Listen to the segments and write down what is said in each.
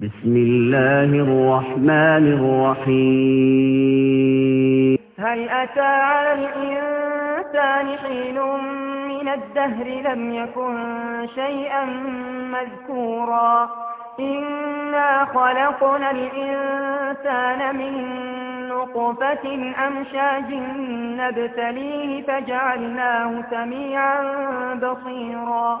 بسم الله الرحمن الرحيم. هل أتى على الإنسان حين من الدهر لم يكن شيئا مذكورا؟ إنا خلقنا الإنسان من نطفة أمشاج نبتليه فجعلناه سميعا بصيرا.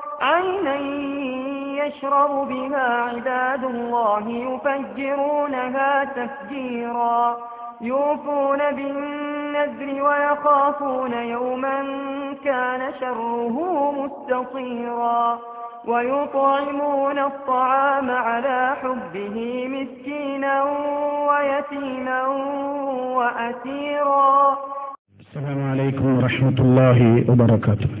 عينا يشرب بها عباد الله يفجرونها تفجيرا يوفون بالنذر ويخافون يوما كان شره مستطيرا ويطعمون الطعام على حبه مسكينا ويتيما وأسيرا السلام عليكم ورحمة الله وبركاته.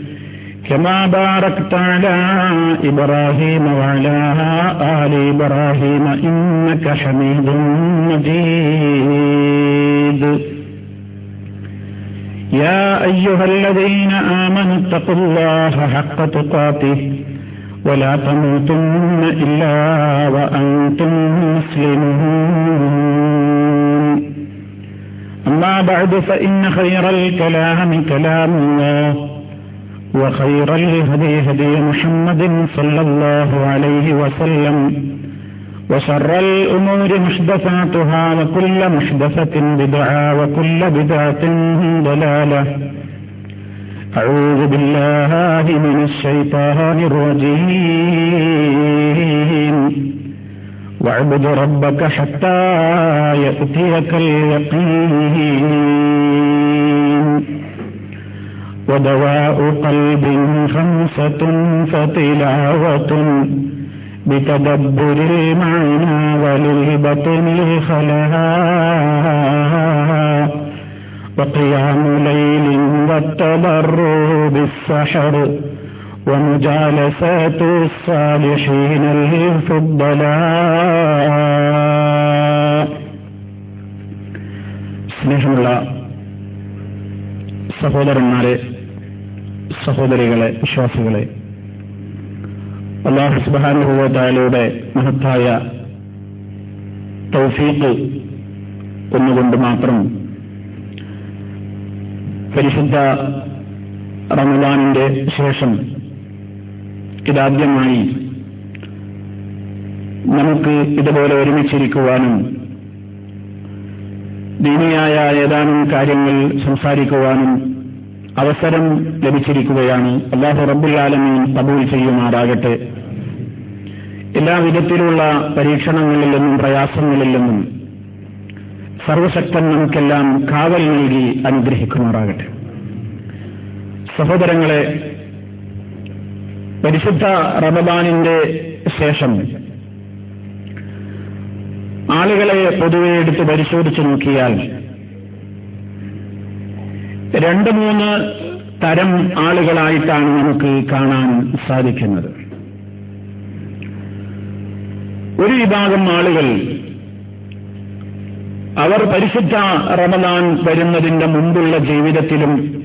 كما باركت على إبراهيم وعلى آل إبراهيم إنك حميد مجيد. يا أيها الذين آمنوا اتقوا الله حق تقاته ولا تموتن إلا وأنتم مسلمون. أما بعد فإن خير الكلام كلام الله. وخير الهدي هدي محمد صلى الله عليه وسلم وشر الأمور محدثاتها وكل محدثة بدعة وكل بدعة ضلالة. أعوذ بالله من الشيطان الرجيم. واعبد ربك حتى يأتيك اليقين. ودواء قلب خمسة فتلاوة بتدبر المعنى وللبطن الخلاها وقيام ليل والتضرع بالسحر ومجالسات الصالحين الفضلاء സ്നേഹമുള്ള സഹോദരന്മാരെ സഹോദരികളെ വിശ്വാസികളെ അള്ളാഹു സുബാനുഭവത്തായാലയുടെ മഹത്തായ തൗഫീഖ് ഒന്നുകൊണ്ട് മാത്രം പരിശുദ്ധ റമദാനിന്റെ ശേഷം ഇതാദ്യമായി നമുക്ക് ഇതുപോലെ ഒരുമിച്ചിരിക്കുവാനും ദീനിയായ ഏതാനും കാര്യങ്ങൾ സംസാരിക്കുവാനും അവസരം ലഭിച്ചിരിക്കുകയാണ്. അല്ലാഹു റബ്ബുല്ലാലമീൻ കബൂൽ ചെയ്യുമാറാകട്ടെ. എല്ലാ വിധത്തിലുള്ള പരീക്ഷണങ്ങളിൽ നിന്നും പ്രയാസങ്ങളിൽ നിന്നും സർവശക്തൻ നമുക്കെല്ലാം കാവൽ നൽകി അനുഗ്രഹിക്കുമാറാകട്ടെ. സഹോദരങ്ങളെ പരിശുദ്ധ റമദാനിന്റെ ശേഷം ആളുകളെ പൊതുവെ എടുത്ത് പരിശോധിച്ചു നോക്കിയാൽ രണ്ട് മൂന്ന് തരം ആളുകളായിട്ടാണ് നമുക്ക് കാണാൻ സാധിക്കുന്നത്. ഒരു വിഭാഗം ആളുകൾ അവർ പരിശുദ്ധ റമദാൻ വരുന്നതിന്റെ മുമ്പുള്ള ജീവിതത്തിലും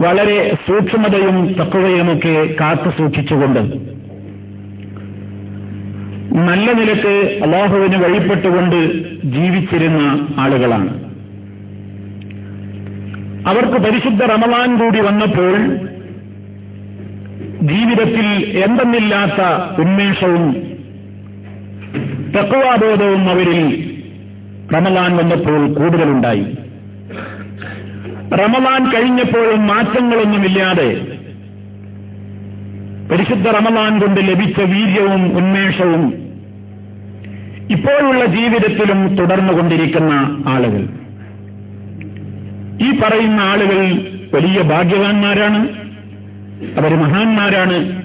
വളരെ സൂക്ഷ്മതയും തക്കവയുമൊക്കെ കാത്തു സൂക്ഷിച്ചുകൊണ്ട് നല്ല നിലയ്ക്ക് അള്ളാഹുവിന് വഴിപ്പെട്ടുകൊണ്ട് ജീവിച്ചിരുന്ന ആളുകളാണ്. അവർക്ക് പരിശുദ്ധ റമലാൻ കൂടി വന്നപ്പോൾ ജീവിതത്തിൽ എന്തെന്നില്ലാത്ത ഉന്മേഷവും തക്കുവാബോധവും അവരിൽ റമലാൻ വന്നപ്പോൾ കൂടുതലുണ്ടായി. റമലാൻ കഴിഞ്ഞപ്പോഴും മാറ്റങ്ങളൊന്നുമില്ലാതെ പരിശുദ്ധ റമലാൻ കൊണ്ട് ലഭിച്ച വീര്യവും ഉന്മേഷവും ഇപ്പോഴുള്ള ജീവിതത്തിലും തുടർന്നുകൊണ്ടിരിക്കുന്ന ആളുകൾ. ഈ പറയുന്ന ആളുകൾ വലിയ ഭാഗ്യവാന്മാരാണ്. അവർ മഹാന്മാരാണ്.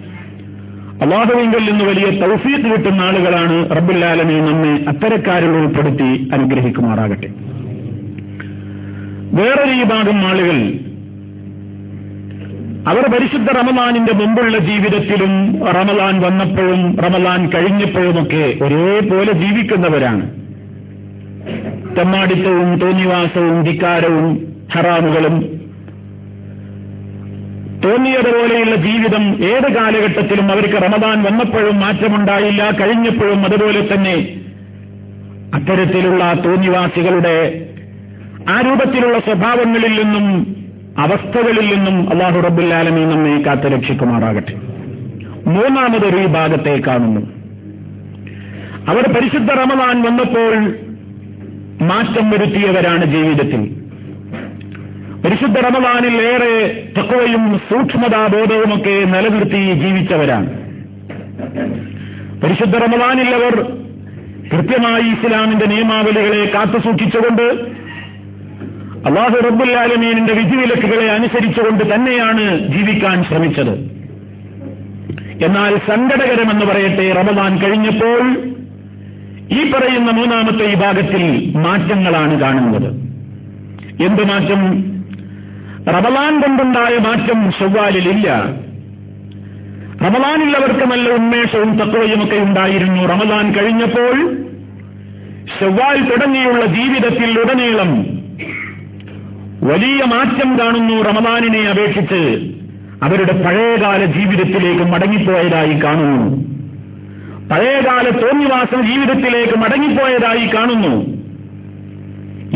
അള്ളാഹുവിങ്കിൽ നിന്ന് വലിയ തൗഫീത്ത് കിട്ടുന്ന ആളുകളാണ് റബ്ബുല്ലാലമി നമ്മെ അത്തരക്കാരിൽ ഉൾപ്പെടുത്തി അനുഗ്രഹിക്കുമാറാകട്ടെ. വേറൊരു ഭാഗം ആളുകൾ അവർ പരിശുദ്ധ റമലാനിന്റെ മുമ്പുള്ള ജീവിതത്തിലും റമലാൻ വന്നപ്പോഴും റമലാൻ കഴിഞ്ഞപ്പോഴുമൊക്കെ ഒരേപോലെ ജീവിക്കുന്നവരാണ്. തെമ്മാടിത്തവും തോന്നിവാസവും ധിക്കാരവും ഹറാമുകളും. തോന്നിയതുപോലെയുള്ള ജീവിതം ഏത് കാലഘട്ടത്തിലും അവർക്ക് റമദാൻ വന്നപ്പോഴും മാറ്റമുണ്ടായില്ല കഴിഞ്ഞപ്പോഴും അതുപോലെ തന്നെ അത്തരത്തിലുള്ള തോന്നിവാസികളുടെ ആ രൂപത്തിലുള്ള സ്വഭാവങ്ങളിൽ നിന്നും അവസ്ഥകളിൽ നിന്നും അള്ളാഹു റബ്ബുല്ലാലമി നമ്മെ കാത്തുരക്ഷിക്കുമാറാകട്ടെ മൂന്നാമതൊരു ഭാഗത്തെ കാണുന്നു. അവർ പരിശുദ്ധ റമദാൻ വന്നപ്പോൾ മാറ്റം വരുത്തിയവരാണ് ജീവിതത്തിൽ. പരിശുദ്ധ റമദാനിൽ ഏറെ തക്കവയും സൂക്ഷ്മതാബോധവുമൊക്കെ നിലനിർത്തി ജീവിച്ചവരാണ്. പരിശുദ്ധ റമദാനിൽ അവർ കൃത്യമായി ഇസ്ലാമിന്റെ നിയമാവലികളെ കാത്തുസൂക്ഷിച്ചുകൊണ്ട് അള്ളാഹു റബ്ബുല്ലാലമീനിന്റെ വിധിവിലക്കുകളെ അനുസരിച്ചുകൊണ്ട് തന്നെയാണ് ജീവിക്കാൻ ശ്രമിച്ചത്. എന്നാൽ സങ്കടകരമെന്ന് പറയട്ടെ റമദാൻ കഴിഞ്ഞപ്പോൾ ഈ പറയുന്ന മൂന്നാമത്തെ വിഭാഗത്തിൽ മാറ്റങ്ങളാണ് കാണുന്നത്. എന്ത് മാറ്റം? റമലാൻ കൊണ്ടുണ്ടായ മാറ്റം ചൊവ്വാലിലില്ല റമലാനിൽ അവർക്ക് നല്ല ഉന്മേഷവും തത്വയുമൊക്കെ ഉണ്ടായിരുന്നു. റമലാൻ കഴിഞ്ഞപ്പോൾ ഷവ്വാൽ തുടങ്ങിയുള്ള ജീവിതത്തിൽ ഉടനീളം വലിയ മാറ്റം കാണുന്നു റമദാനിനെ അപേക്ഷിച്ച്. അവരുടെ പഴയകാല ജീവിതത്തിലേക്ക് മടങ്ങിപ്പോയതായി കാണുന്നു. പഴയകാല തോന്നിവാസം ജീവിതത്തിലേക്ക് മടങ്ങിപ്പോയതായി കാണുന്നു.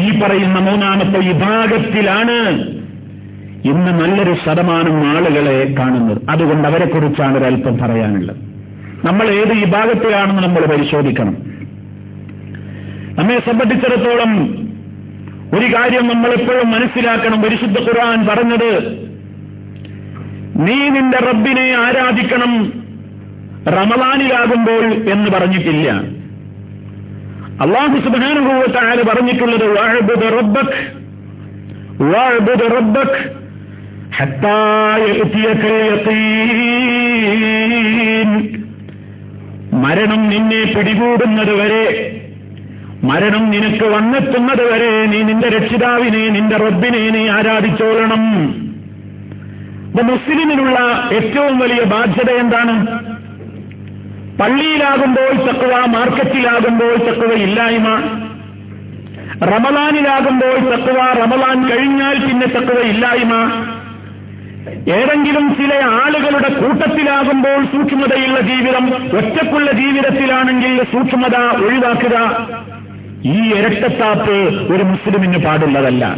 ഈ പറയുന്ന മൂന്നാമത്തെ വിഭാഗത്തിലാണ് ഇന്ന് നല്ലൊരു ശതമാനം ആളുകളെ കാണുന്നത്. അതുകൊണ്ട് അവരെക്കുറിച്ചാണ് ഒരല്പം പറയാനുള്ളത്. നമ്മൾ ഏത് വിഭാഗത്തിലാണെന്ന് നമ്മൾ പരിശോധിക്കണം. നമ്മെ സംബന്ധിച്ചിടത്തോളം ഒരു കാര്യം നമ്മൾ എപ്പോഴും മനസ്സിലാക്കണം. പരിശുദ്ധ ഖുർആൻ പറഞ്ഞത് നീ നിന്റെ റബ്ബിനെ ആരാധിക്കണം റമലാനിലാകുമ്പോൾ എന്ന് പറഞ്ഞിട്ടില്ല. അള്ളാഹു സുബാനുഭവത്തായ പറഞ്ഞിട്ടുള്ളത് വാഴബുദ് റബ്ബക് വാഴബുദ് റബ്ബക് മരണം നിന്നെ പിടികൂടുന്നത് വരെ മരണം നിനക്ക് വന്നെത്തുന്നത് വരെ നീ നിന്റെ രക്ഷിതാവിനെ നിന്റെ റബ്ബിനെ നീ ആരാധിച്ചോളണം. അപ്പൊ മുസ്ലിമിനുള്ള ഏറ്റവും വലിയ ബാധ്യത എന്താണ്? പള്ളിയിലാകുമ്പോൾ ചക്കുവ മാർക്കറ്റിലാകുമ്പോൾ ചക്കുവ ഇല്ലായ്മ. റമലാനിലാകുമ്പോൾ ചക്കുവ റമലാൻ കഴിഞ്ഞാൽ പിന്നെ ചക്കുവ ഇല്ലായ്മ. ഏതെങ്കിലും ചില ആളുകളുടെ കൂട്ടത്തിലാകുമ്പോൾ സൂക്ഷ്മതയുള്ള ജീവിതം ഒറ്റക്കുള്ള ജീവിതത്തിലാണെങ്കിൽ സൂക്ഷ്മത ഒഴിവാക്കുക. ഈ ഇരട്ടത്താപ്പ് ഒരു മുസ്ലിമിന് പാടുള്ളതല്ല.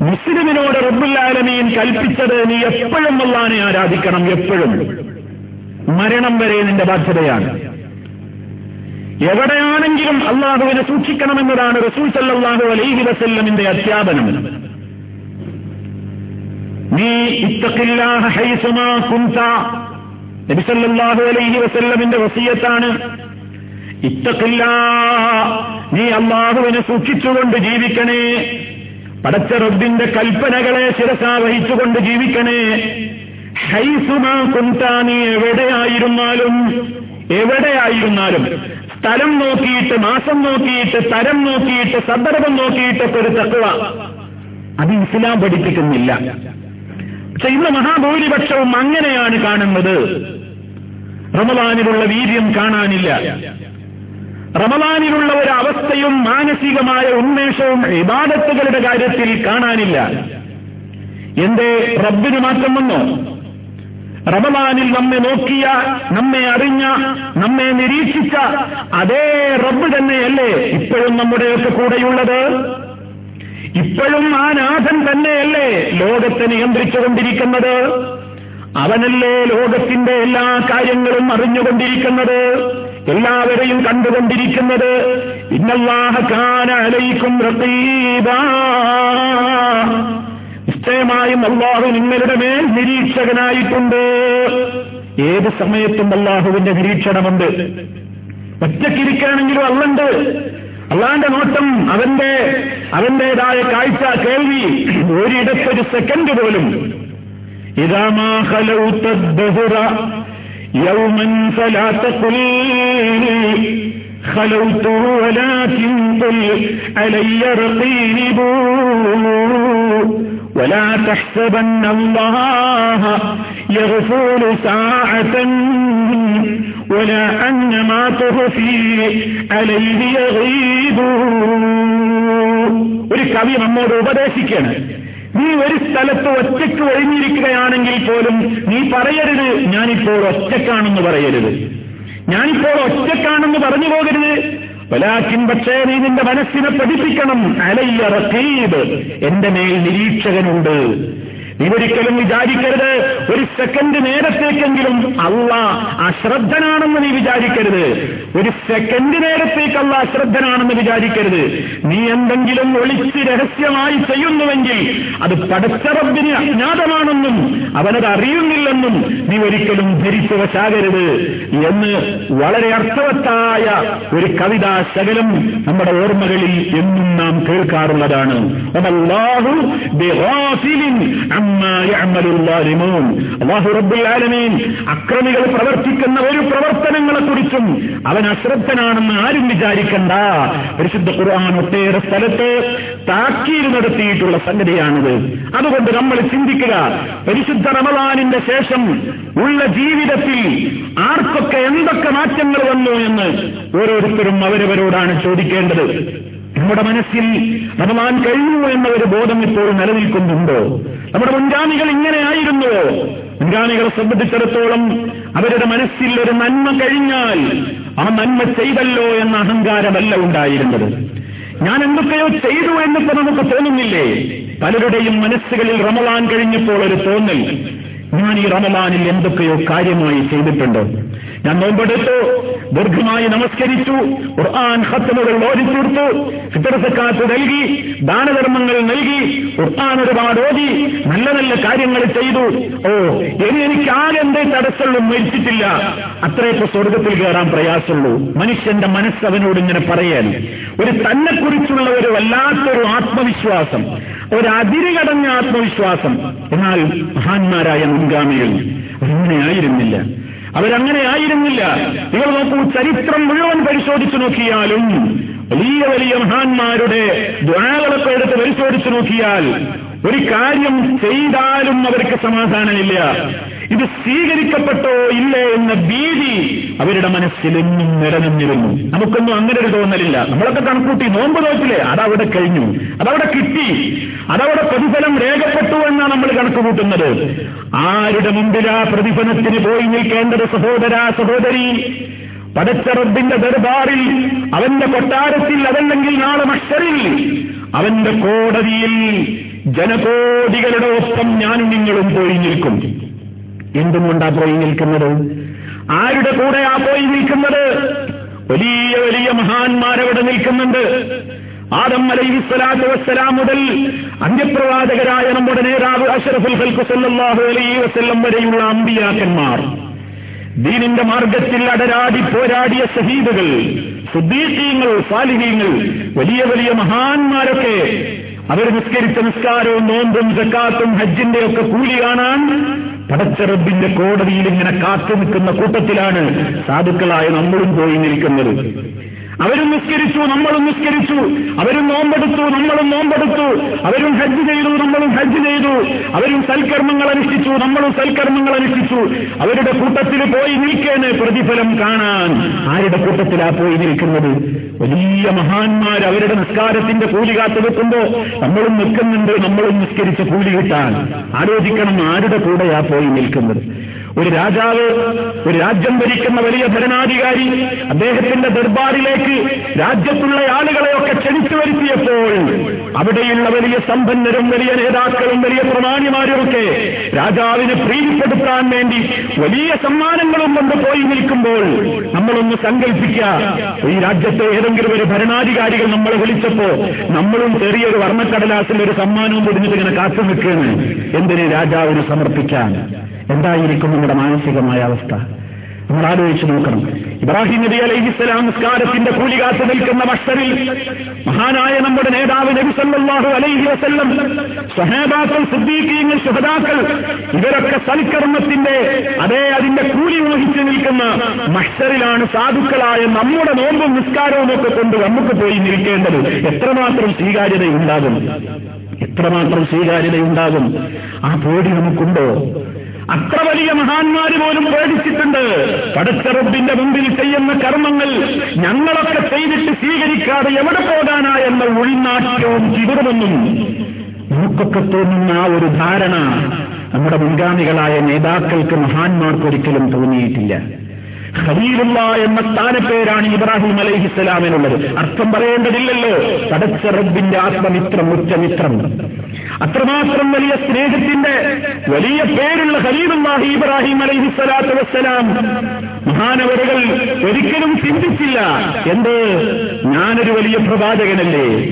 മുസ്ലിമിനോട് റബ്ബുല്ലാലമീൻ കൽപ്പിച്ചത് നീ എപ്പോഴും അള്ളാനെ ആരാധിക്കണം എപ്പോഴും. മരണം വരെ നിന്റെ ബാധ്യതയാണ്. എവിടെയാണെങ്കിലും അള്ളാഹുവിനെ സൂക്ഷിക്കണമെന്നതാണ് റസൂൽ സല്ലാഹു അലൈഹി വസല്ലമിന്റെ അധ്യാപനം. നീ അലൈഹി വസല്ലമിന്റെ വസീയത്താണ്. ഇത്തക്കില്ല നീ അള്ളാഹുവിനെ സൂക്ഷിച്ചുകൊണ്ട് ജീവിക്കണേ. പടച്ച റബ്ബിന്റെ കൽപ്പനകളെ ശിരസാ വഹിച്ചുകൊണ്ട് ജീവിക്കണേ. ഹൈസുമാ കുന്ത നീ എവിടെയായിരുന്നാലും എവിടെയായിരുന്നാലും സ്ഥലം നോക്കിയിട്ട് മാസം നോക്കിയിട്ട് തരം നോക്കിയിട്ട് സന്ദർഭം നോക്കിയിട്ടൊക്കെ ഒരു തക്കുവ അത് ഇസ്ലാം പഠിപ്പിക്കുന്നില്ല. പക്ഷെ ഇന്ന് മഹാഭൂരിപക്ഷവും അങ്ങനെയാണ് കാണുന്നത്. റമദാനിലുള്ള വീര്യം കാണാനില്ല. റമദാനിലുള്ള ഒരു അവസ്ഥയും മാനസികമായ ഉന്മേഷവും ഇബാദത്തുകളുടെ കാര്യത്തിൽ കാണാനില്ല. എന്റെ റബ്ബിന് മാറ്റം വന്നോ? റമദാനിൽ നമ്മെ നോക്കിയ നമ്മെ അറിഞ്ഞ നമ്മെ നിരീക്ഷിച്ച അതേ റബ്ബ് തന്നെയല്ലേ ഇപ്പോഴും നമ്മുടെയൊക്കെ കൂടെയുള്ളത്? ഇപ്പോഴും ആ നാഥൻ തന്നെയല്ലേ ലോകത്തെ നിയന്ത്രിച്ചുകൊണ്ടിരിക്കുന്നത്? അവനല്ലേ ലോകത്തിന്റെ എല്ലാ കാര്യങ്ങളും അറിഞ്ഞുകൊണ്ടിരിക്കുന്നത്? എല്ലാവരെയും കണ്ടുകൊണ്ടിരിക്കുന്നത്? ഇന്നല്ലാഹക്കാനും നിശ്ചയമായും അള്ളാഹു നിങ്ങളുടെ മേൽ നിരീക്ഷകനായിട്ടുണ്ട്. ഏത് സമയത്തും അള്ളാഹുവിന്റെ നിരീക്ഷണമുണ്ട്. ഒറ്റക്കിരിക്കാണെങ്കിലും അള്ളുണ്ട്. അള്ളാന്റെ നോട്ടം അവന്റെ അവന്റേതായ കാഴ്ച കേൾവി ഒരിടത്തൊരു സെക്കൻഡ് പോലും. ഇതാമാ خلوت الدهر يوما فلا تقل خلوت ولكن قل علي رقيب ولا تحسبن الله يغفل ساعة ولا أن ما تخفي عليه يغيب ഒരു കവി നമ്മോട് ഉപദേശിക്കാണ് നീ ഒരു സ്ഥലത്ത് ഒറ്റയ്ക്ക് ഒഴിഞ്ഞിരിക്കുകയാണെങ്കിൽ പോലും നീ പറയരുത് ഞാനിപ്പോൾ ഒറ്റക്കാണെന്ന് പറയരുത് ഞാനിപ്പോൾ ഒറ്റക്കാണെന്ന് പറഞ്ഞു പോകരുത്. വലാക്കിൻ പക്ഷേ നീ നിന്റെ മനസ്സിനെ പഠിപ്പിക്കണം. അലയ്യ റഖീബ് എന്റെ മേൽ നിരീക്ഷകനുണ്ട്. നീ ഒരിക്കലും വിചാരിക്കരുത്. ഒരു സെക്കൻഡ് നേരത്തേക്കെങ്കിലും അല്ല അശ്രദ്ധനാണെന്ന് നീ വിചാരിക്കരുത്. ഒരു സെക്കൻഡ് നേരത്തേക്ക് അല്ല അശ്രദ്ധനാണെന്ന് വിചാരിക്കരുത്. നീ എന്തെങ്കിലും ഒളിച്ച് രഹസ്യമായി ചെയ്യുന്നുവെങ്കിൽ അത് പടച്ചറബിന് അജ്ഞാതമാണെന്നും അവനത് അറിയുന്നില്ലെന്നും നീ ഒരിക്കലും ധരിച്ചു വശാകരുത് എന്ന് വളരെ അർത്ഥവത്തായ ഒരു കവിതാ ശകലം നമ്മുടെ ഓർമ്മകളിൽ എന്നും നാം കേൾക്കാറുള്ളതാണ്. അല്ലാഹു അല്ലാഹു റബ്ബുൽ ആലമീൻ അക്രമികൾ പ്രവർത്തിക്കുന്ന ഒരു പ്രവർത്തനങ്ങളെ കുറിച്ചും അവൻ അശ്രദ്ധനാണെന്ന് ആരും വിചാരിക്കണ്ട. പരിശുദ്ധ ഖുർആൻ ഒട്ടേറെ സ്ഥലത്ത് താക്കീര് നടത്തിയിട്ടുള്ള സംഗതിയാണിത്. അതുകൊണ്ട് നമ്മൾ ചിന്തിക്കുക പരിശുദ്ധ റമദാനിന്റെ ശേഷം ഉള്ള ജീവിതത്തിൽ ആർക്കൊക്കെ എന്തൊക്കെ മാറ്റങ്ങൾ വന്നു എന്ന് ഓരോരുത്തരും അവരവരോടാണ് ചോദിക്കേണ്ടത്. നമ്മുടെ മനസ്സിൽ റമദാൻ കഴിഞ്ഞു എന്ന ഒരു ബോധം ഇപ്പോഴും നിലനിൽക്കുന്നുണ്ടോ? നമ്മുടെ മുൻഗാമികൾ ഇങ്ങനെയായിരുന്നുവോ മുൻഗാമികളെ സംബന്ധിച്ചിടത്തോളം അവരുടെ മനസ്സിൽ ഒരു നന്മ കഴിഞ്ഞാൽ ആ നന്മ ചെയ്തല്ലോ എന്ന അഹങ്കാരമല്ല ഉണ്ടായിരുന്നത്. ഞാൻ എന്തൊക്കെയോ ചെയ്തു എന്നിപ്പോ നമുക്ക് തോന്നുന്നില്ലേ? പലരുടെയും മനസ്സുകളിൽ റമദാൻ കഴിഞ്ഞപ്പോൾ ഒരു തോന്നൽ. ഞാൻ ഈ റമലാനിൽ എന്തൊക്കെയോ കാര്യമായി ചെയ്തിട്ടുണ്ട്. ഞാൻ നോമ്പെടുത്തു ദീർഘമായി നമസ്കരിച്ചു ഖുർആൻ ഹത്തമുകൾ ഓടിത്തീർത്തു ഫിത്തറസക്കാത്ത് നൽകി ദാനധർമ്മങ്ങൾ നൽകി ഖുർആൻ ഒരുപാട് ഓതി നല്ല നല്ല കാര്യങ്ങൾ ചെയ്തു. ഓ ഇനി എനിക്ക് ആകെ തടസ്സമുള്ളൂ മരിച്ചിട്ടില്ല അത്രയൊക്കെ സ്വർഗത്തിൽ കയറാൻ പ്രയാസമുള്ളൂ. മനുഷ്യന്റെ മനസ്സ് അവനോട് ഇങ്ങനെ പറയാൻ. ഒരു തന്നെക്കുറിച്ചുള്ള ഒരു വല്ലാത്തൊരു ആത്മവിശ്വാസം ഒരു അതിരുകടഞ്ഞ ആത്മവിശ്വാസം. എന്നാൽ മഹാന്മാരായ മുൻഗാമികൾ അങ്ങനെയായിരുന്നില്ല അവരങ്ങനെ ആയിരുന്നില്ല. നിങ്ങൾ നോക്കൂ ചരിത്രം മുഴുവൻ പരിശോധിച്ചു നോക്കിയാലും വലിയ വലിയ മഹാന്മാരുടെ ദ്വാരകളൊക്കെ എടുത്ത് പരിശോധിച്ചു നോക്കിയാൽ ഒരു കാര്യം ചെയ്താലും അവർക്ക് സമാധാനമില്ല. ഇത് സ്വീകരിക്കപ്പെട്ടോ ഇല്ലേ എന്ന ഭീതി അവരുടെ മനസ്സിൽ എന്നും നിലനിന്നിരുന്നു. നമുക്കൊന്നും അങ്ങനെ ഒരു തോന്നലില്ല. നമ്മളൊക്കെ കണക്കൂട്ടി നോമ്പ് നോക്കില്ലേ അതവിടെ കഴിഞ്ഞു. അതവിടെ കിട്ടി. അതവിടെ പ്രതിഫലം രേഖപ്പെട്ടു എന്നാണ് നമ്മൾ കണക്ക് കൂട്ടുന്നത്. ആരുടെ മുമ്പിലാ പ്രതിഫലത്തിന് പോയി നിൽക്കേണ്ടത് സഹോദര സഹോദരി? പടച്ച റബ്ബിന്റെ ദർബാറിൽ അവന്റെ കൊട്ടാരത്തിൽ അതല്ലെങ്കിൽ നാളെ മഷറിൽ. അവന്റെ കോടതിയിൽ ജനകോടികളുടെ ഒപ്പം ഞാനും നിങ്ങളും പോയി നിൽക്കും. എന്തുകൊണ്ടാ പോയി നിൽക്കുന്നത്? ആരുടെ കൂടെയാ പോയി നിൽക്കുന്നത്? വലിയ വലിയ മഹാന്മാരവിടെ നിൽക്കുന്നുണ്ട്. ആദം അലൈഹി സ്വലാത്തു വസ്സലാം മുതൽ അന്ത്യപ്രവാചകരായ നമ്മുടെ നേതാവ് അഷറഫുൽ ഹൽക്കുസല്ലാഹു അലൈ വസ്ല്ലം വരെയുള്ള അമ്പിയാക്കന്മാർ. ദീനിന്റെ മാർഗത്തിൽ അടരാടി പോരാടിയ ഷഹീദുകൾ സുദ്ദീഖീങ്ങൾ സാലിഹീങ്ങൾ വലിയ വലിയ മഹാന്മാരൊക്കെ അവർ നിസ്കരിച്ച നിസ്കാരവും നോമ്പും സക്കാത്തും ഹജ്ജിന്റെ ഒക്കെ കൂലി കാണാൻ പടച്ചറബിന്റെ കോടതിയിൽ ഇങ്ങനെ കാത്തു നിൽക്കുന്ന കൂട്ടത്തിലാണ് സാധുക്കളായ നമ്മളും പോയി നിൽക്കുന്നത്. അവരും നിസ്കരിച്ചു നമ്മളും നിസ്കരിച്ചു. അവരും നോമ്പെടുത്തു നമ്മളും നോമ്പെടുത്തു. അവരും ഹജ്ജ് ചെയ്തു നമ്മളും ഹജ്ജ് ചെയ്തു. അവരും സൽക്കർമ്മങ്ങൾ അനുഷ്ഠിച്ചു നമ്മളും സൽക്കർമ്മങ്ങൾ അനുഷ്ഠിച്ചു. അവരുടെ കൂട്ടത്തിൽ പോയി നിൽക്കേണ് പ്രതിഫലം കാണാൻ. ആരുടെ കൂട്ടത്തിലാ പോയി നിൽക്കുന്നത്? വലിയ മഹാന്മാർ അവരുടെ നിസ്കാരത്തിന്റെ കൂലി കാത്തു വെക്കുമ്പോ നമ്മളും നിൽക്കുന്നുണ്ട് നമ്മളും നിസ്കരിച്ച് കൂലി കിട്ടാൻ. ആലോചിക്കണം ആരുടെ കൂടെയാ പോയി നിൽക്കുന്നത്? ഒരു രാജാവ് ഒരു രാജ്യം ഭരിക്കുന്ന വലിയ ഭരണാധികാരി അദ്ദേഹത്തിന്റെ ദർബാറിലേക്ക് രാജ്യത്തുള്ള ആളുകളെയൊക്കെ ക്ഷണിച്ചു വരുത്തിയപ്പോൾ അവിടെയുള്ള വലിയ സമ്പന്നരും വലിയ നേതാക്കളും വലിയ പ്രമാണിമാരുമൊക്കെ രാജാവിനെ പ്രീതിപ്പെടുത്താൻ വേണ്ടി വലിയ സമ്മാനങ്ങളും കൊണ്ട് പോയി നിൽക്കുമ്പോൾ നമ്മളൊന്ന് സങ്കല്പിക്കുക ഈ രാജ്യത്തെ ഏതെങ്കിലും ഒരു ഭരണാധികാരികൾ നമ്മളെ വിളിച്ചപ്പോ നമ്മളും ചെറിയൊരു വർണക്കടലാസിൽ ഒരു സമ്മാനവും പൊടിഞ്ഞിട്ട് ഇങ്ങനെ കാത്തു നിൽക്കുകയാണ്. എന്തിന് രാജാവിന് സമർപ്പിക്കാൻ? എന്തായിരിക്കും നമ്മുടെ മാനസികമായ അവസ്ഥ? നമ്മൾ ആലോചിച്ചു നോക്കണം. ഇബ്രാഹിം നബി അലൈഹി സ്വലാം നിസ്കാരത്തിന്റെ കൂലി കാത്തു നിൽക്കുന്ന മഷറിൽ മഹാനായ നമ്മുടെ നേതാവ് നബി സല്ലല്ലാഹു അലൈഹി വസല്ലം സഹാബാക്കൾ സിദ്ദീഖീങ്ങൾ സുഹദാക്കൾ ഇവരൊക്കെ സൽക്കർമ്മത്തിന്റെ അതേ അതിന്റെ കൂലി മോഹിച്ചു നിൽക്കുന്ന മഷറിലാണ് സാധുക്കളായ നമ്മുടെ നോമ്പും നിസ്കാരവും ഒക്കെ കൊണ്ട് നമുക്ക് പോയി നിൽക്കേണ്ടത്. എത്രമാത്രം സ്വീകാര്യതയുണ്ടാകും? എത്രമാത്രം സ്വീകാര്യതയുണ്ടാകും? ആ പേടി നമുക്കുണ്ടോ? അത്ര വലിയ മഹാന്മാര് പോലും പേടിച്ചിട്ടുണ്ട്. പടച്ചറബിന്റെ മുമ്പിൽ ചെയ്യുന്ന കർമ്മങ്ങൾ ഞങ്ങളൊക്കെ ചെയ്തിട്ട് സ്വീകരിക്കാതെ എവിടെ പോകാനാ എന്ന ഉൾനാട്ടവും ചിതറുമെന്നും നമുക്കൊക്കെ തോന്നുന്ന ആ ഒരു ധാരണ നമ്മുടെ മുൻഗാമികളായ നേതാക്കൾക്ക് മഹാന്മാർക്ക് ഒരിക്കലും തോന്നിയിട്ടില്ല. ഖലീലുള്ള എന്ന സ്ഥാനപ്പേരാണ് ഇബ്രാഹിം അലൈഹിസ്സലാമിനുള്ളത് അർത്ഥം പറയേണ്ടതില്ലല്ലോ. പടച്ച റബ്ബിന്റെ ആത്മമിത്രം ഉച്ചമിത്രം. അത്രമാത്രം വലിയ സ്നേഹത്തിന്റെ വലിയ പേരുള്ള ഖലീലുല്ലാഹി ഇബ്രാഹിം അലൈഹി സ്വലാത്തു വസ്സലാം. മഹാനവരുകൾ ഒരിക്കലും ചിന്തിച്ചില്ല എന്ത്? ഞാനൊരു വലിയ പ്രവാചകനല്ലേ?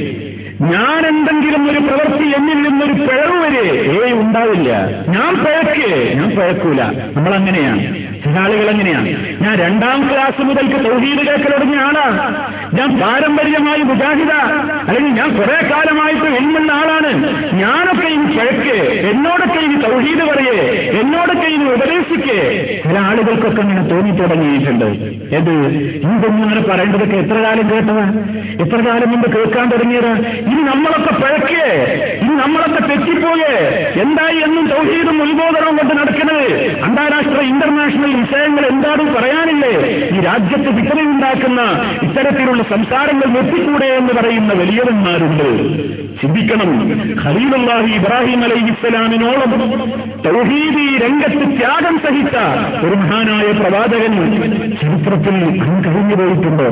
ഞാൻ എന്തെങ്കിലും ഒരു പ്രവൃത്തി എന്നിൽ നിന്നൊരു പിഴവ് വരെ? ഏ ഉണ്ടാവില്ല. ഞാൻ പഴക്കേ ഞാൻ പഴക്കൂല. നമ്മൾ അങ്ങനെയാണ് ചില ആളുകൾ എങ്ങനെയാണ് ഞാൻ രണ്ടാം ക്ലാസ് മുതൽക്ക് തൗഹീദ് കേൾക്കൽ തുടങ്ങിയ ആളാണ് ഞാൻ പാരമ്പര്യമായി മുജാഹിദ. അല്ലെങ്കിൽ ഞാൻ കുറെ കാലമായിട്ട് എണ്ണുന്ന ആളാണ്. ഞാനൊക്കെ ഇനി കിഴക്ക് എന്നോടൊക്കെ ഇനി തൗഹീദ് പറയേ. എന്നോടൊക്കെ ഇനി ഉപദേശിക്കേ. ചില ആളുകൾക്കൊക്കെ അങ്ങനെ തോന്നി തുടങ്ങിയിട്ടുണ്ട്. ഏത് ഇതൊന്നും ഇങ്ങനെ പറയേണ്ടതൊക്കെ എത്ര കാലം കേട്ടത്? എത്ര കാലം മുമ്പ് കേൾക്കാൻ തുടങ്ങിയത്? ഇനി നമ്മളൊക്കെ പഴക്കേ. ഇനി നമ്മളൊക്കെ തെറ്റിപ്പോയേ. എന്തായി എന്നും തൗഹീദും ഉത്ബോധനവും കൊണ്ട് നടക്കുന്നത് അന്താരാഷ്ട്ര ഇന്റർനാഷണൽ വിഷയങ്ങൾ എന്താണ് പറയാനില്ലേ? ഈ രാജ്യത്ത് വിത്തനയുണ്ടാക്കുന്ന ഇത്തരത്തിലുള്ള സംസാരങ്ങൾ നിർത്തിക്കൂടെ എന്ന് പറയുന്ന വലിയവന്മാരുണ്ട്. ചിന്തിക്കണം. ഖലീലുല്ലാഹി ഇബ്രാഹിം അലൈഹി ഇസ്ലാമിനോളം തൗഹീദി രംഗത്ത് ത്യാഗം സഹിച്ച ഒരു മഹാനായ പ്രവാചകൻ ചരിത്രത്തിൽ കഴിഞ്ഞു പോയിട്ടുണ്ട്.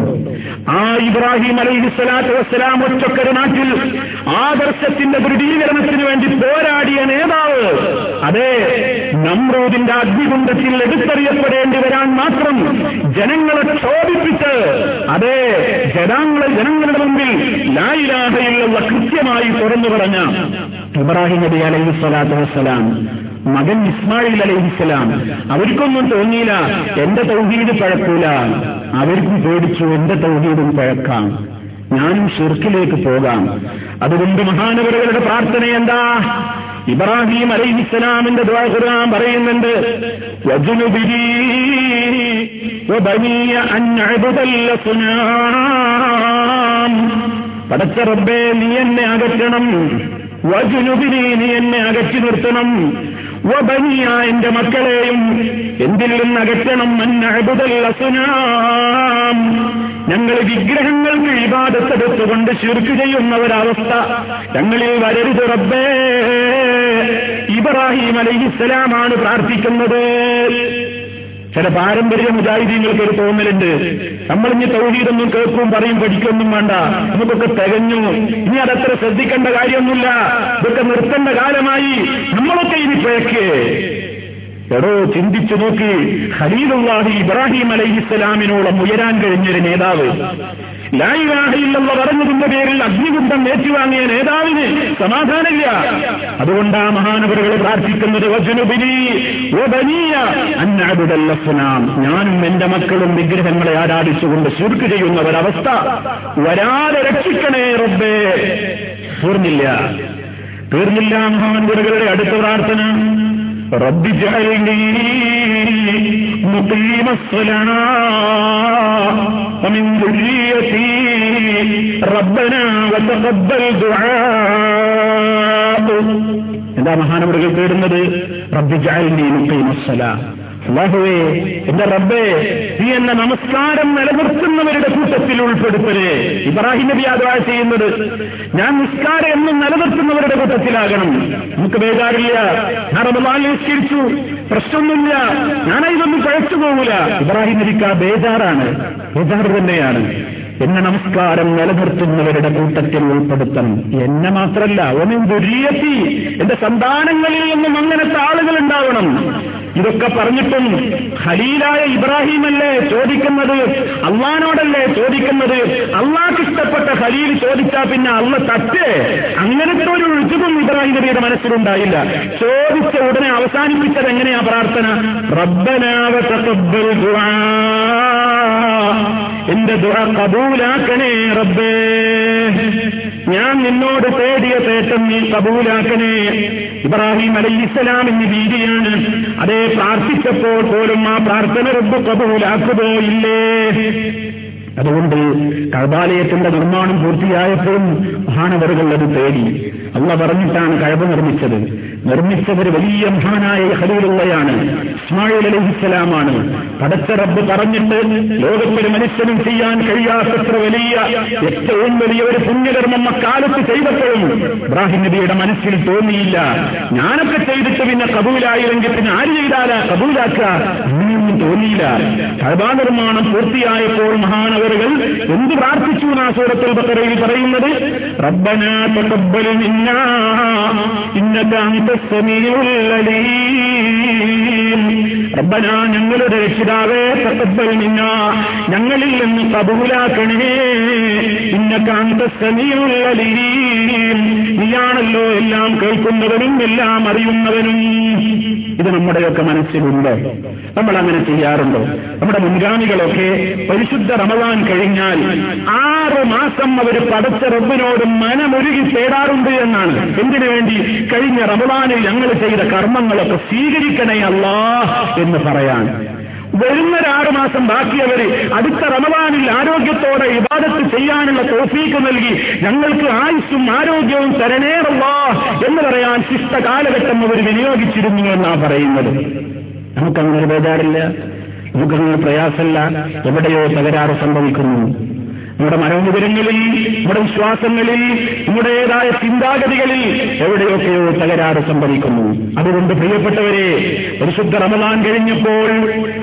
ആ ഇബ്രാഹിം അലൈഹി സ്വലാത്തു വസ്സലാം ഒറ്റക്കൊരു നാട്ടിൽ ആദർശത്തിന്റെ ദൃഢീകരണത്തിന് വേണ്ടി പോരാടിയ നേതാവ് അതെ നമ്രൂദിന്റെ അഗ്നികുണ്ടത്തിൽ എടുത്തറിയപ്പെടേണ്ടി വരാൻ മാത്രം ജനങ്ങളെ ക്ഷോഭിപ്പിച്ച് അതെ ജനങ്ങളെ ജനങ്ങളുടെ മുമ്പിൽ ലായിലാഹയിലുള്ള കൃത്യമായി തുറന്നു പറഞ്ഞ ഇബ്രാഹിം നബി അലൈഹി സ്വലാത്തു വസ്സലാം മകൻ ഇസ്മായിൽ അലൈഹിസ്സലാം അവർക്കൊന്നും തോന്നിയില്ല എന്റെ തൗഹീദ് പഴക്കൂല. അവർക്കും പേടിച്ചു എന്റെ തൗഹീദും പഴക്കാം. ഞാനും ഷിർക്കിലേക്ക് പോകാം. അതുകൊണ്ട് മഹാനവരുകളുടെ പ്രാർത്ഥന എന്താ? ഇബ്രാഹിം അലൈഹിസ്സലാമിന്റെ ഖുർആൻ പറയുന്നുണ്ട് പടച്ച റബ്ബേ നീ എന്നെ അകറ്റണം. വജുനുബിനി നീ എന്നെ അകറ്റി നിർത്തണം. വബനിയ എന്റെ മക്കളെയും എന്തിൽ നിന്ന് അകറ്റണം? അന്നഅ്ബുദൽ അസുനാം. ഞങ്ങൾ വിഗ്രഹങ്ങൾക്ക് വിവാദത്തെടുത്തുകൊണ്ട് ശുർക്ക് ചെയ്യുന്ന ഒരവസ്ഥ ഞങ്ങളിൽ വരരുത് റബ്ബേ. ഇബ്രാഹിം അലൈഹിസ്സലാമാണ് പ്രാർത്ഥിക്കുന്നത്. ചില പാരമ്പര്യ മുജാഹിദീങ്ങൾക്ക് ഒരു തോന്നലുണ്ട്. നമ്മൾ ഇനി തൗഹീദൊന്നും കേൾക്കും പറയും പഠിക്കൊന്നും വേണ്ട. നമുക്കൊക്കെ തികഞ്ഞു. ഇനി അതത്ര ശ്രദ്ധിക്കേണ്ട കാര്യമൊന്നുമില്ല. ഇതൊക്കെ നിർത്തേണ്ട കാലമായി. നമ്മളൊക്കെ ഇനി പിഴക്ക് എടോ ചിന്തിച്ചു നോക്കി. ഖലീലുള്ളാഹി ഇബ്രാഹിം അലൈഹിസ്സലാമിനോളം ഉയരാൻ കഴിഞ്ഞൊരു നേതാവ്. ലായിലാഹയില്ലെന്ന് പറഞ്ഞതിന്റെ പേരിൽ അഗ്നികുണ്ടം ഏറ്റുവാങ്ങിയ നേതാവിന് സമാധാനമില്ല. അതുകൊണ്ട് ആ മഹാനവറുകൾ പ്രാർത്ഥിക്കുന്നത് ഞാനും എന്റെ മക്കളും വിഗ്രഹങ്ങളെ ആരാധിച്ചുകൊണ്ട് ശുർക്ക് ചെയ്യുന്ന ഒരവസ്ഥ. വരാതെ രക്ഷിക്കണേ റബ്ബേ. തീർന്നില്ല. തീർന്നില്ല മഹാനവരുകളുടെ അടുത്ത പ്രാർത്ഥന. رب اجعلني مقيم الصلاة ومن ذريتي ربنا وتقبل دعاء എന്താ മഹാനവറുകൾ തേടുന്നത് റബ്ബി ജഅൽനി അള്ളാഹുവേ എന്റെ റബ്ബേ നീ എന്നെ നമസ്കാരം നിലനിർത്തുന്നവരുടെ കൂട്ടത്തിൽ ഉൾപ്പെടുത്തലേ ഇബ്രാഹിം നബി അഥവാ ചെയ്യുന്നത്. ഞാൻ നിസ്കാരം എന്നും നിലനിർത്തുന്നവരുടെ കൂട്ടത്തിലാകണം. നമുക്ക് ബേജാറില്ല. ഞാൻ റമദാൻ നിസ്കരിച്ചു. പ്രശ്നമൊന്നുമില്ല. ഞാൻ ഇതൊന്നും കഴിച്ചു പോകൂല. ഇബ്രാഹിം നബിക്ക് ആ ബേജാറാണ്. ബേജാറ് തന്നെയാണ്. എന്നെ നമസ്കാരം നിലനിർത്തുന്നവരുടെ കൂട്ടത്തിൽ ഉൾപ്പെടുത്തണം. എന്നെ മാത്രല്ല ഒന്നും ദുരിയത്തി. എന്റെ സന്താനങ്ങളിൽ നിന്നും അങ്ങനത്തെ ആളുകൾ ഉണ്ടാവണം. ഇതൊക്കെ പറഞ്ഞിട്ടും ഖലീലായ ഇബ്രാഹിമല്ലേ ചോദിക്കുന്നത്? അള്ളഹാനോടല്ലേ ചോദിക്കുന്നത്? അള്ളാഹ്ക്ക് ഇഷ്ടപ്പെട്ട ഖലീൽ ചോദിച്ചാൽ പിന്നെ അള്ള തട്ട്. അങ്ങനത്തെ ഒരു ഒഴുക്കും ഇബ്രാഹിം നബിയുടെ മനസ്സിലുണ്ടായില്ല. ചോദിച്ച ഉടനെ അവസാനിപ്പിച്ചത് എങ്ങനെയാ പ്രാർത്ഥന? റബ്ബനാവ എന്റെ ദുറ കബൂ കബൂലാക്കണേ റബ്ബേ. ഞാൻ നിന്നോട് തേടിയ തേട്ടം നീ കബൂലാക്കണേ. ഇബ്രാഹിം അലൈഹി ഇസ്ലാമിന് വീതിയാണ് അതേ പ്രാർത്ഥിച്ചപ്പോൾ പോലും ആ പ്രാർത്ഥന റബ്ബ് കബൂലാക്കുമോ ഇല്ലേ അതുകൊണ്ട് കർബാലയത്തിന്റെ നിർമ്മാണം പൂർത്തിയായപ്പോഴും മഹാനവറുകൾ അത് തേടി. അള്ള പറഞ്ഞിട്ടാണ് കഴവ് നിർമ്മിച്ചത്. നിർമ്മിച്ചവർ വലിയ മഹാനായ ഹലീലുള്ളയാണ് ഇസ്മായിൽ അലഹിസ്സലാമാണ് പടച്ച റബ്ബ് പറഞ്ഞിട്ട് ലോകത്തൊരു മനുഷ്യനും ചെയ്യാൻ കഴിയാത്തത്ര വലിയ ഏറ്റവും വലിയ ഒരു പുണ്യകർമ്മം അക്കാലത്ത് ചെയ്തപ്പോഴും ഇബ്രാഹിം നബിയുടെ മനസ്സിൽ തോന്നിയില്ല. ഞാനൊക്കെ ചെയ്തിട്ട് പിന്നെ കബൂലായില്ലെങ്കിൽ പിന്നെ ആര് ചെയ്താലാ കബൂലാക്കുക? അങ്ങനെയൊന്നും തോന്നിയില്ല. കഴബാ നിർമ്മാണം പൂർത്തിയായപ്പോൾ മഹാനവറുകൾ എന്ത് പ്രാർത്ഥിച്ചു എന്നാ സൂറത്തുൽ പറയുന്നത്? റബ്ബന റബ്ബന ഞങ്ങളുടെ രക്ഷിതാവേ തഖബ്ബൽ മിന്നാ ഞങ്ങളിൽ നിന്ന് കബൂലാക്കണേ. സമീഉൽ അലീം നീയാണല്ലോ എല്ലാം കേൾക്കുന്നവനും എല്ലാം അറിയുന്നവനും. ഇത് നമ്മുടെയൊക്കെ മനസ്സിലുണ്ട്. നമ്മൾ അങ്ങനെ ചെയ്യാറുണ്ടോ. നമ്മുടെ മുൻഗാമികളൊക്കെ പരിശുദ്ധ റമദാൻ കഴിഞ്ഞാൽ ആറ് മാസം അവർ പടച്ച റബ്ബിനോട് മനമൊരുകി തേടാറുണ്ട് എന്നാണ്. എന്തിനു വേണ്ടി? കഴിഞ്ഞ റമദാനിൽ ഞങ്ങൾ ചെയ്ത കർമ്മങ്ങളൊക്കെ സ്വീകരിക്കണേ അല്ലാ എന്ന് പറയാൻ. വരുന്ന വരുന്നൊരാറ് മാസം ബാക്കിയവര് അടുത്ത റമദാനിൽ ആരോഗ്യത്തോടെ ഇബാദത്ത് ചെയ്യാനുള്ള തോഫീക്ക് നൽകി ഞങ്ങൾക്ക് ആയുസ്സും ആരോഗ്യവും തരണേറല്ലോ എന്ന് പറയാൻ ശിഷ്ട കാലഘട്ടം അവർ വിനിയോഗിച്ചിരുന്നു എന്നാ പറയുന്നത്. നമുക്കങ്ങനെ ബേജാറില്ല. നമുക്കങ്ങനെ പ്രയാസമല്ല. എവിടെയോ തകരാറ് സംഭവിക്കുന്നു. നമ്മുടെ മനോമുദരങ്ങളിൽ നമ്മുടെ വിശ്വാസങ്ങളിൽ നമ്മുടേതായ ചിന്താഗതികളിൽ എവിടെയൊക്കെയോ തകരാറ് സംഭവിക്കുന്നു. അതുകൊണ്ട് പ്രിയപ്പെട്ടവരെ പരിശുദ്ധ റമദാൻ കഴിഞ്ഞപ്പോൾ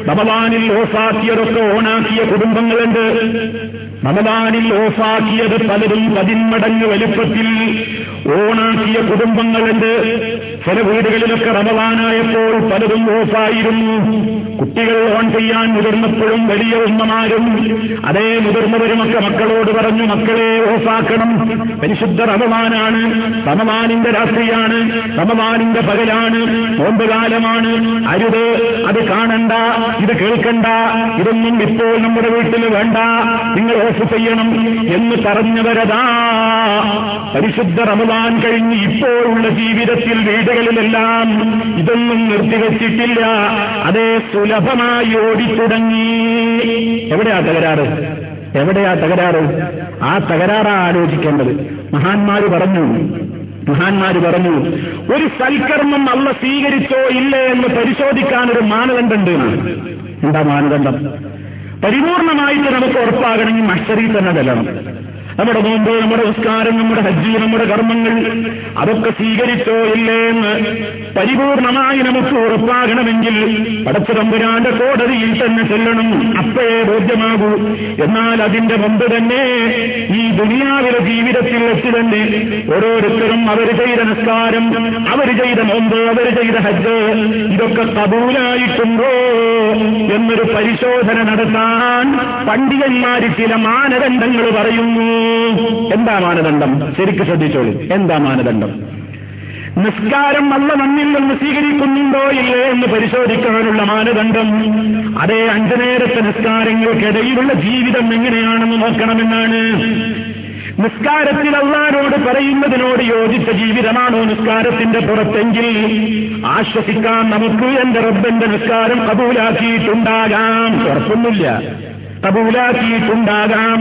റമദാനിൽ ഓഫാക്കിയതൊക്കെ ഓണാക്കിയ കുടുംബങ്ങളുണ്ട്. റമദാനിൽ ഓഫാക്കിയത് പലരും പതിന്മടങ്ങ് വലുപ്പത്തിൽ ഓണാക്കിയ കുടുംബങ്ങളുണ്ട്. ചില വീടുകളിലൊക്കെ റമദാനായപ്പോൾ പലതും ഓഫായിരുന്നു. കുട്ടികൾ ഓൺ ചെയ്യാൻ മുതിർന്നപ്പോഴും വലിയ ഉമ്മമാരും അതേ മുതിർന്നവരുമൊക്കെ മക്കളോട് പറഞ്ഞു മക്കളെ ഓഫാക്കണം. പരിശുദ്ധ റമവാനാണ് റമവാനിന്റെ രാത്രിയാണ്. റമവാനിന്റെ പകലാണ്. നോമ്പുകാലമാണ്. അരുത്. അത് കാണണ്ട. ഇത് കേൾക്കണ്ട. ഇതൊന്നും ഇപ്പോൾ നമ്മുടെ വീട്ടിൽ വേണ്ട. നിങ്ങൾ ഓഫ് ചെയ്യണം. എന്ന് പറഞ്ഞവരതാ. പരിശുദ്ധ റമവാൻ കഴിഞ്ഞ് ഇപ്പോഴുള്ള ജീവിതത്തിൽ വീടുകളിലെല്ലാം ഇതൊന്നും നിർത്തിവെച്ചിട്ടില്ല അതേ സുലഭമായി ഓടിത്തുടങ്ങി. എവിടെയാ തകരാറ്? എവിടെയാ തകരാറ്? ആ തകരാറാ ആലോചിക്കേണ്ടത്. മഹാന്മാര് പറഞ്ഞു. മഹാന്മാര് പറഞ്ഞു ഒരു സൽക്കർമ്മം അല്ല സ്വീകരിച്ചോ ഇല്ലേ എന്ന് പരിശോധിക്കാൻ ഒരു മാനദണ്ഡമുണ്ട് എന്താ മാനദണ്ഡം? പരിപൂർണമായിട്ട് നമുക്ക് ഉറപ്പാകണമെങ്കിൽ മഷറിയിൽ തന്നെ ചെല്ലണം. നമ്മുടെ നോമ്പ് നമ്മുടെ നിസ്കാരം നമ്മുടെ ഹജ്ജ് നമ്മുടെ കർമ്മങ്ങൾ അതൊക്കെ സ്വീകരിച്ചോ ഇല്ലേ എന്ന് പരിപൂർണമായി നമുക്ക് ഉറപ്പാകണമെങ്കിൽ പടച്ചു തമ്പുരാന്റെ കോടതിയിൽ തന്നെ ചെല്ലണം. അപ്പോഴേ ബോധ്യമാകൂ. എന്നാൽ അതിന്റെ മുമ്പ് തന്നെ ഈ ദുനിയാവിലെ ജീവിതത്തിൽ വെച്ച് തന്നെ ഓരോരുത്തരും അവർ ചെയ്ത നിസ്കാരം അവർ ചെയ്ത നോമ്പ് അവർ ചെയ്ത ഹജ്ജ് ഇതൊക്കെ കബൂലായിട്ടുണ്ടോ എന്നൊരു പരിശോധന നടത്താൻ പണ്ഡിതന്മാര് ചില മാനദണ്ഡങ്ങൾ പറയുന്നു. എന്താ മാനദണ്ഡം? ശരിക്ക് ശ്രദ്ധിച്ചോളൂ. എന്താ മാനദണ്ഡം? നിസ്കാരം നല്ല മണ്ണിൽ നിന്ന് സ്വീകരിക്കുന്നുണ്ടോ ഇല്ലേ എന്ന് പരിശോധിക്കാനുള്ള മാനദണ്ഡം. അതേ അഞ്ചു നേരത്തെ നിസ്കാരങ്ങൾക്കിടയിലുള്ള ജീവിതം എങ്ങനെയാണെന്ന് നോക്കണമെന്നാണ്. നിസ്കാരത്തിൽ അള്ളാരോട് പറയുന്നതിനോട് യോജിച്ച ജീവിതമാണോ നിസ്കാരത്തിന്റെ പുറത്തെങ്കിൽ? ആശ്വസിക്കാൻ നമുക്ക് എന്റെ റബ്ബന്റെ നിസ്കാരം കബൂലാക്കിയിട്ടുണ്ടാകാം. ഉറപ്പൊന്നുമില്ല. കബൂലാക്കിയിട്ടുണ്ടാകാം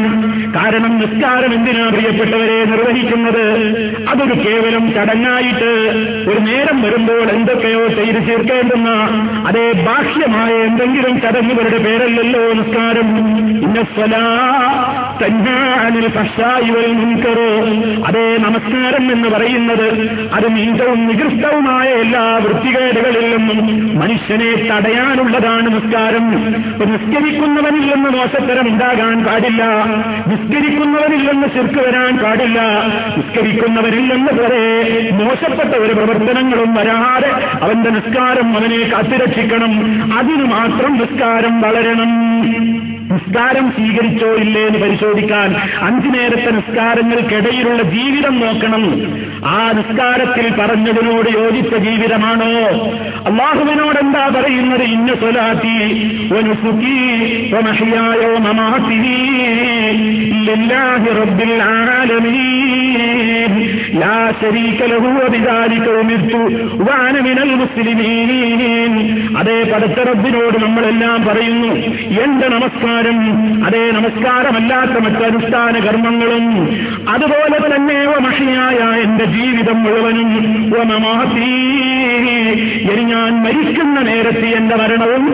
കാരണം നിസ്കാരം എന്തിനാ പ്രിയപ്പെട്ടവരെ നിർവഹിക്കുന്നത്? അതൊരു കേവലം ചടങ്ങായിട്ട് ഒരു നേരം വരുമ്പോൾ എന്തൊക്കെയോ ചെയ്ത് തീർക്കേണ്ടുന്ന അതേ ബാഹ്യമായ എന്തെങ്കിലും ചടങ്ങുകളുടെ പേരല്ലല്ലോ നിസ്കാരം. ഇന്നസ്വലാ തന്നാനിൽ പശ്ചായുവൽ മുൻകറോ. അതേ നമസ്കാരം എന്ന് പറയുന്നത് അത് നീന്തവും നികൃഷ്ടവുമായ എല്ലാ വൃത്തികേടുകളിൽ നിന്നും മനുഷ്യനെ തടയാനുള്ളതാണ് നിസ്കാരം. നിസ്കരിക്കുന്നവനിൽ മോശത്തരം ഉണ്ടാകാൻ പാടില്ല. നിസ്കരിക്കുന്നവനിൽ നിന്ന് ശിർക്ക് വരാൻ പാടില്ല. നിസ്കരിക്കുന്നവരിൽ നിന്ന് വരെ മോശപ്പെട്ട ഒരു പ്രവർത്തനങ്ങളും വരാതെ അവന്റെ നിസ്കാരം അവനെ കാത്തിരക്ഷിക്കണം. അതിനു മാത്രം നിസ്കാരം വളരണം. നിസ്കാരം സ്വീകരിച്ചോ ഇല്ലേ എന്ന് പരിശോധിക്കാൻ അഞ്ചു നേരത്തെ നിസ്കാരങ്ങൾക്കിടയിലുള്ള ജീവിതം നോക്കണം. ആ നിസ്കാരത്തിൽ പറഞ്ഞതിനോട് യോജിച്ച ജീവിതമാണോ? അള്ളാഹുവിനോട് എന്താ പറയുന്നത്? ഇന്ന സ്വലാത്തി മമാത്തി ലില്ലാഹി റബ്ബിൽ മിനൽ മുസ്ലിമീൻ. അതേ പടച്ച റബ്ബിനോട് നമ്മളെല്ലാം പറയുന്നു. എന്റെ നമസ്കാരം അതേ നമസ്കാരമല്ലാത്ത മറ്റനുഷ്ഠാന കർമ്മങ്ങളും അതുപോലെ തന്നെ മഷിയായ എന്റെ ജീവിതം മുഴുവനും വമമാത്തി ഇനി ഞാൻ മരിക്കുന്ന നേരത്തെ എന്റെ മരണവും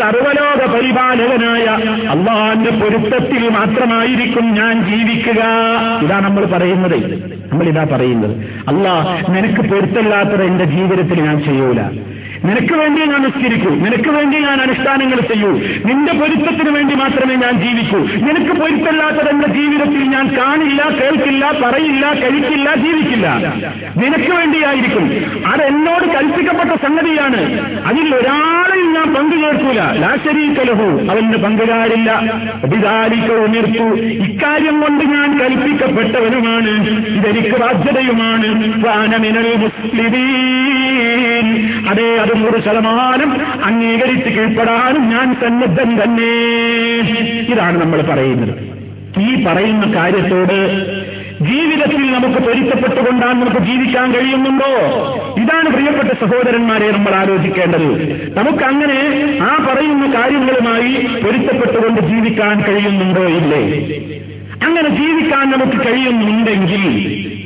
സർവലോക പരിപാലകനായ അള്ളാന്റെ പൊരുത്തത്തിൽ മാത്രമായിരിക്കും ഞാൻ ജീവിക്കുക. ഇതാ നമ്മൾ പറയുന്നത്. നമ്മൾ ഇതാ പറയുന്നത്. അല്ല നിനക്ക് പൊരുത്തല്ലാത്തത് എന്റെ ജീവിതത്തിൽ ഞാൻ ചെയ്യൂല. നിനക്ക് വേണ്ടി ഞാൻ നിസ്കരിക്കൂ. നിനക്ക് വേണ്ടി ഞാൻ അനുഷ്ഠാനങ്ങൾ ചെയ്യൂ. നിന്റെ പൊരുത്തത്തിന് വേണ്ടി മാത്രമേ ഞാൻ ജീവിക്കൂ. നിനക്ക് പൊരുത്തല്ലാത്തത് എന്റെ ജീവിതത്തിൽ ഞാൻ കാണില്ല കേൾക്കില്ല പറയില്ല കഴിക്കില്ല ജീവിക്കില്ല. നിനക്ക് വേണ്ടിയായിരിക്കും. അത് എന്നോട് കൽപ്പിക്കപ്പെട്ട സംഗതിയാണ്. അതിൽ ഒരാളിൽ ഞാൻ പങ്കുചേർക്കൂല ലാശരീക്കലഹു അവന് പങ്കുകാരില്ല അഭിതാരിക്ക ഉയർത്തു ഇക്കാര്യം കൊണ്ട് ഞാൻ കൽപ്പിക്കപ്പെട്ടവനുമാണ്. ഇതെനിക്ക് ബാധ്യതയുമാണ്. മുസ്ലിമീൻ. അതേ അത് നൂറ് ശതമാനം അംഗീകരിച്ച് കീഴ്പ്പെടാനും ഞാൻ സന്നദ്ധൻ തന്നെ. ഇതാണ് നമ്മൾ പറയുന്നത്. ഈ പറയുന്ന കാര്യത്തോട് ജീവിതത്തിൽ നമുക്ക് പൊരുത്തപ്പെട്ടുകൊണ്ടാണ് നമുക്ക് ജീവിക്കാൻ കഴിയുന്നുണ്ടോ? ഇതാണ് പ്രിയപ്പെട്ട സഹോദരന്മാരെ നമ്മൾ ആലോചിക്കേണ്ടത്. നമുക്ക് അങ്ങനെ ആ പറയുന്ന കാര്യങ്ങളുമായി പൊരുത്തപ്പെട്ടുകൊണ്ട് ജീവിക്കാൻ കഴിയുന്നുണ്ടോ ഇല്ലേ? അങ്ങനെ ജീവിക്കാൻ നമുക്ക് കഴിയുന്നുണ്ടെങ്കിൽ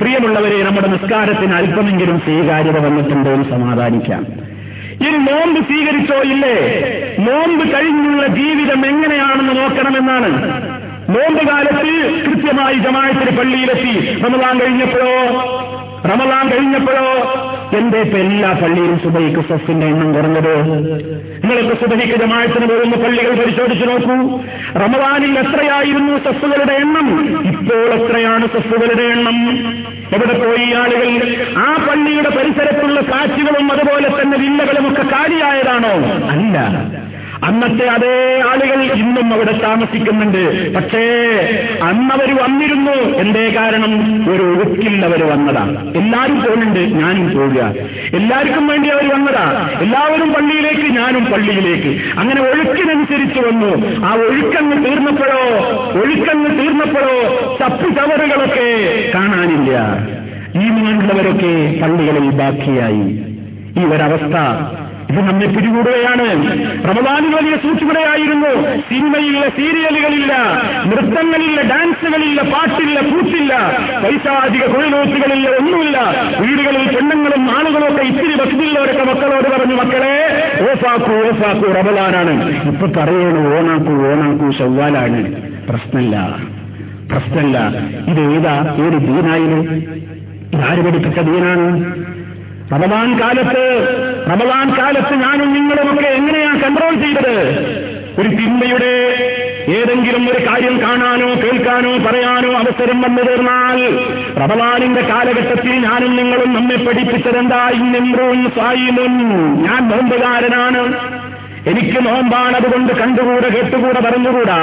പ്രിയമുള്ളവരെ നമ്മുടെ നിസ്കാരത്തിന് അല്പമെങ്കിലും സ്വീകാര്യത വന്നിട്ടുണ്ടോ എന്ന് സമാധാനിക്കാം. ഇനി നോമ്പ് സ്വീകരിച്ചോ ഇല്ലേ? നോമ്പ് കഴിഞ്ഞുള്ള ജീവിതം എങ്ങനെയാണെന്ന് നോക്കണമെന്നാണ് നോമ്പ് കാലത്ത് കൃത്യമായി ജമായത്തിന് പള്ളിയിലെത്തി. റമദാൻ കഴിഞ്ഞപ്പോഴോ? റമദാൻ കഴിഞ്ഞപ്പോഴോ? എന്റെ ഇപ്പൊ എല്ലാ പള്ളിയിലും സുബൈക്ക് സഫിന്റെ എണ്ണം കുറഞ്ഞത്. നിങ്ങളൊക്കെ സുബഹിക്ക് ജമായത്തിന് പോകുന്ന പള്ളികൾ പരിശോധിച്ചു നോക്കൂ. റമദാനിൽ എത്രയായിരുന്നു സഫുകളുടെ എണ്ണം? ഇപ്പോൾ എത്രയാണ് സഫുകളുടെ എണ്ണം? എവിടെ പോയി ആളുകൾ? ആ പള്ളിയുടെ പരിസരത്തുള്ള കാറ്റുകളും അതുപോലെ തന്നെ വില്ലകളും ഒക്കെ കാലിയായതാണോ? അല്ല. അന്നത്തെ അതേ ആളുകൾ ഇന്നും അവിടെ താമസിക്കുന്നുണ്ട്. പക്ഷേ അന്നവർ വന്നിരുന്നു. എന്തേ കാരണം? ഒരു ഒഴുക്കിൽ അവർ വന്നതാ എല്ലാവരും പോകുന്നുണ്ട് ഞാനും പോവുക. എല്ലാവർക്കും വേണ്ടി അവർ വന്നതാ. എല്ലാവരും പള്ളിയിലേക്ക് ഞാനും പള്ളിയിലേക്ക്. അങ്ങനെ ഒഴുക്കിനനുസരിച്ച് വന്നു. ആ ഒഴുക്കങ്ങ് തീർന്നപ്പോഴോ? ഒഴുക്കങ്ങ് തീർന്നപ്പോഴോ? തപ്പു ചവറുകളൊക്കെ കാണാനില്ല. ഈ മീനുള്ളവരൊക്കെ പള്ളികളിൽ ബാക്കിയായി. ഈ ഒരവസ്ഥ ഇത് നമ്മെ പിടികൂടുകയാണ്. റമദാനിൽ വലിയ സൂക്ഷ്മതയായിരുന്നു സിനിമയില്ല സീരിയലുകളില്ല നൃത്തങ്ങളില്ല ഡാൻസുകളില്ല പാട്ടില്ല കൂത്തില്ല പൈസാധിക കുഴലൂത്തുകളില്ല ഒന്നുമില്ല. വീടുകളിൽ പെണ്ണുങ്ങളും ആളുകളും ഒക്കെ ഇത്തിരി ഭക്തിയുള്ളവരൊക്കെ മക്കളോട് പറഞ്ഞു മക്കളെ ഓഫാക്കൂ ഓഫാക്കൂ റമദാനാണ്. ഇപ്പൊ പറയണു ഓണാക്കൂ ഓണാക്കൂ ചൊവ്വാലാണ് പ്രശ്നമില്ല പ്രശ്നമില്ല ഇത് ഏതാ? ഏത് ദീനായാലും ഇതാര് പഠിപ്പിച്ച ദീനാണ്? റമദാൻ കാലത്ത് റമദാൻ കാലത്ത് ഞാനും നിങ്ങളുമൊക്കെ എങ്ങനെയാണ് കൺട്രോൾ ചെയ്തത്? ഒരു തിന്മയുടെ ഏതെങ്കിലും ഒരു കാര്യം കാണാനോ കേൾക്കാനോ പറയാനോ അവസരം വന്നു തീർന്നാൽ റമദാനിന്റെ കാലഘട്ടത്തിൽ ഞാനും നിങ്ങളും നമ്മെ പഠിപ്പിച്ചതെന്താ? ഇന്നെമ്രൂൻ സായിമുൻ. ഞാൻ നോമ്പുകാരനാണ്. എനിക്ക് നോമ്പാണ് അതുകൊണ്ട് കണ്ടുകൂടെ കേട്ടുകൂടെ പറഞ്ഞുകൂടാ?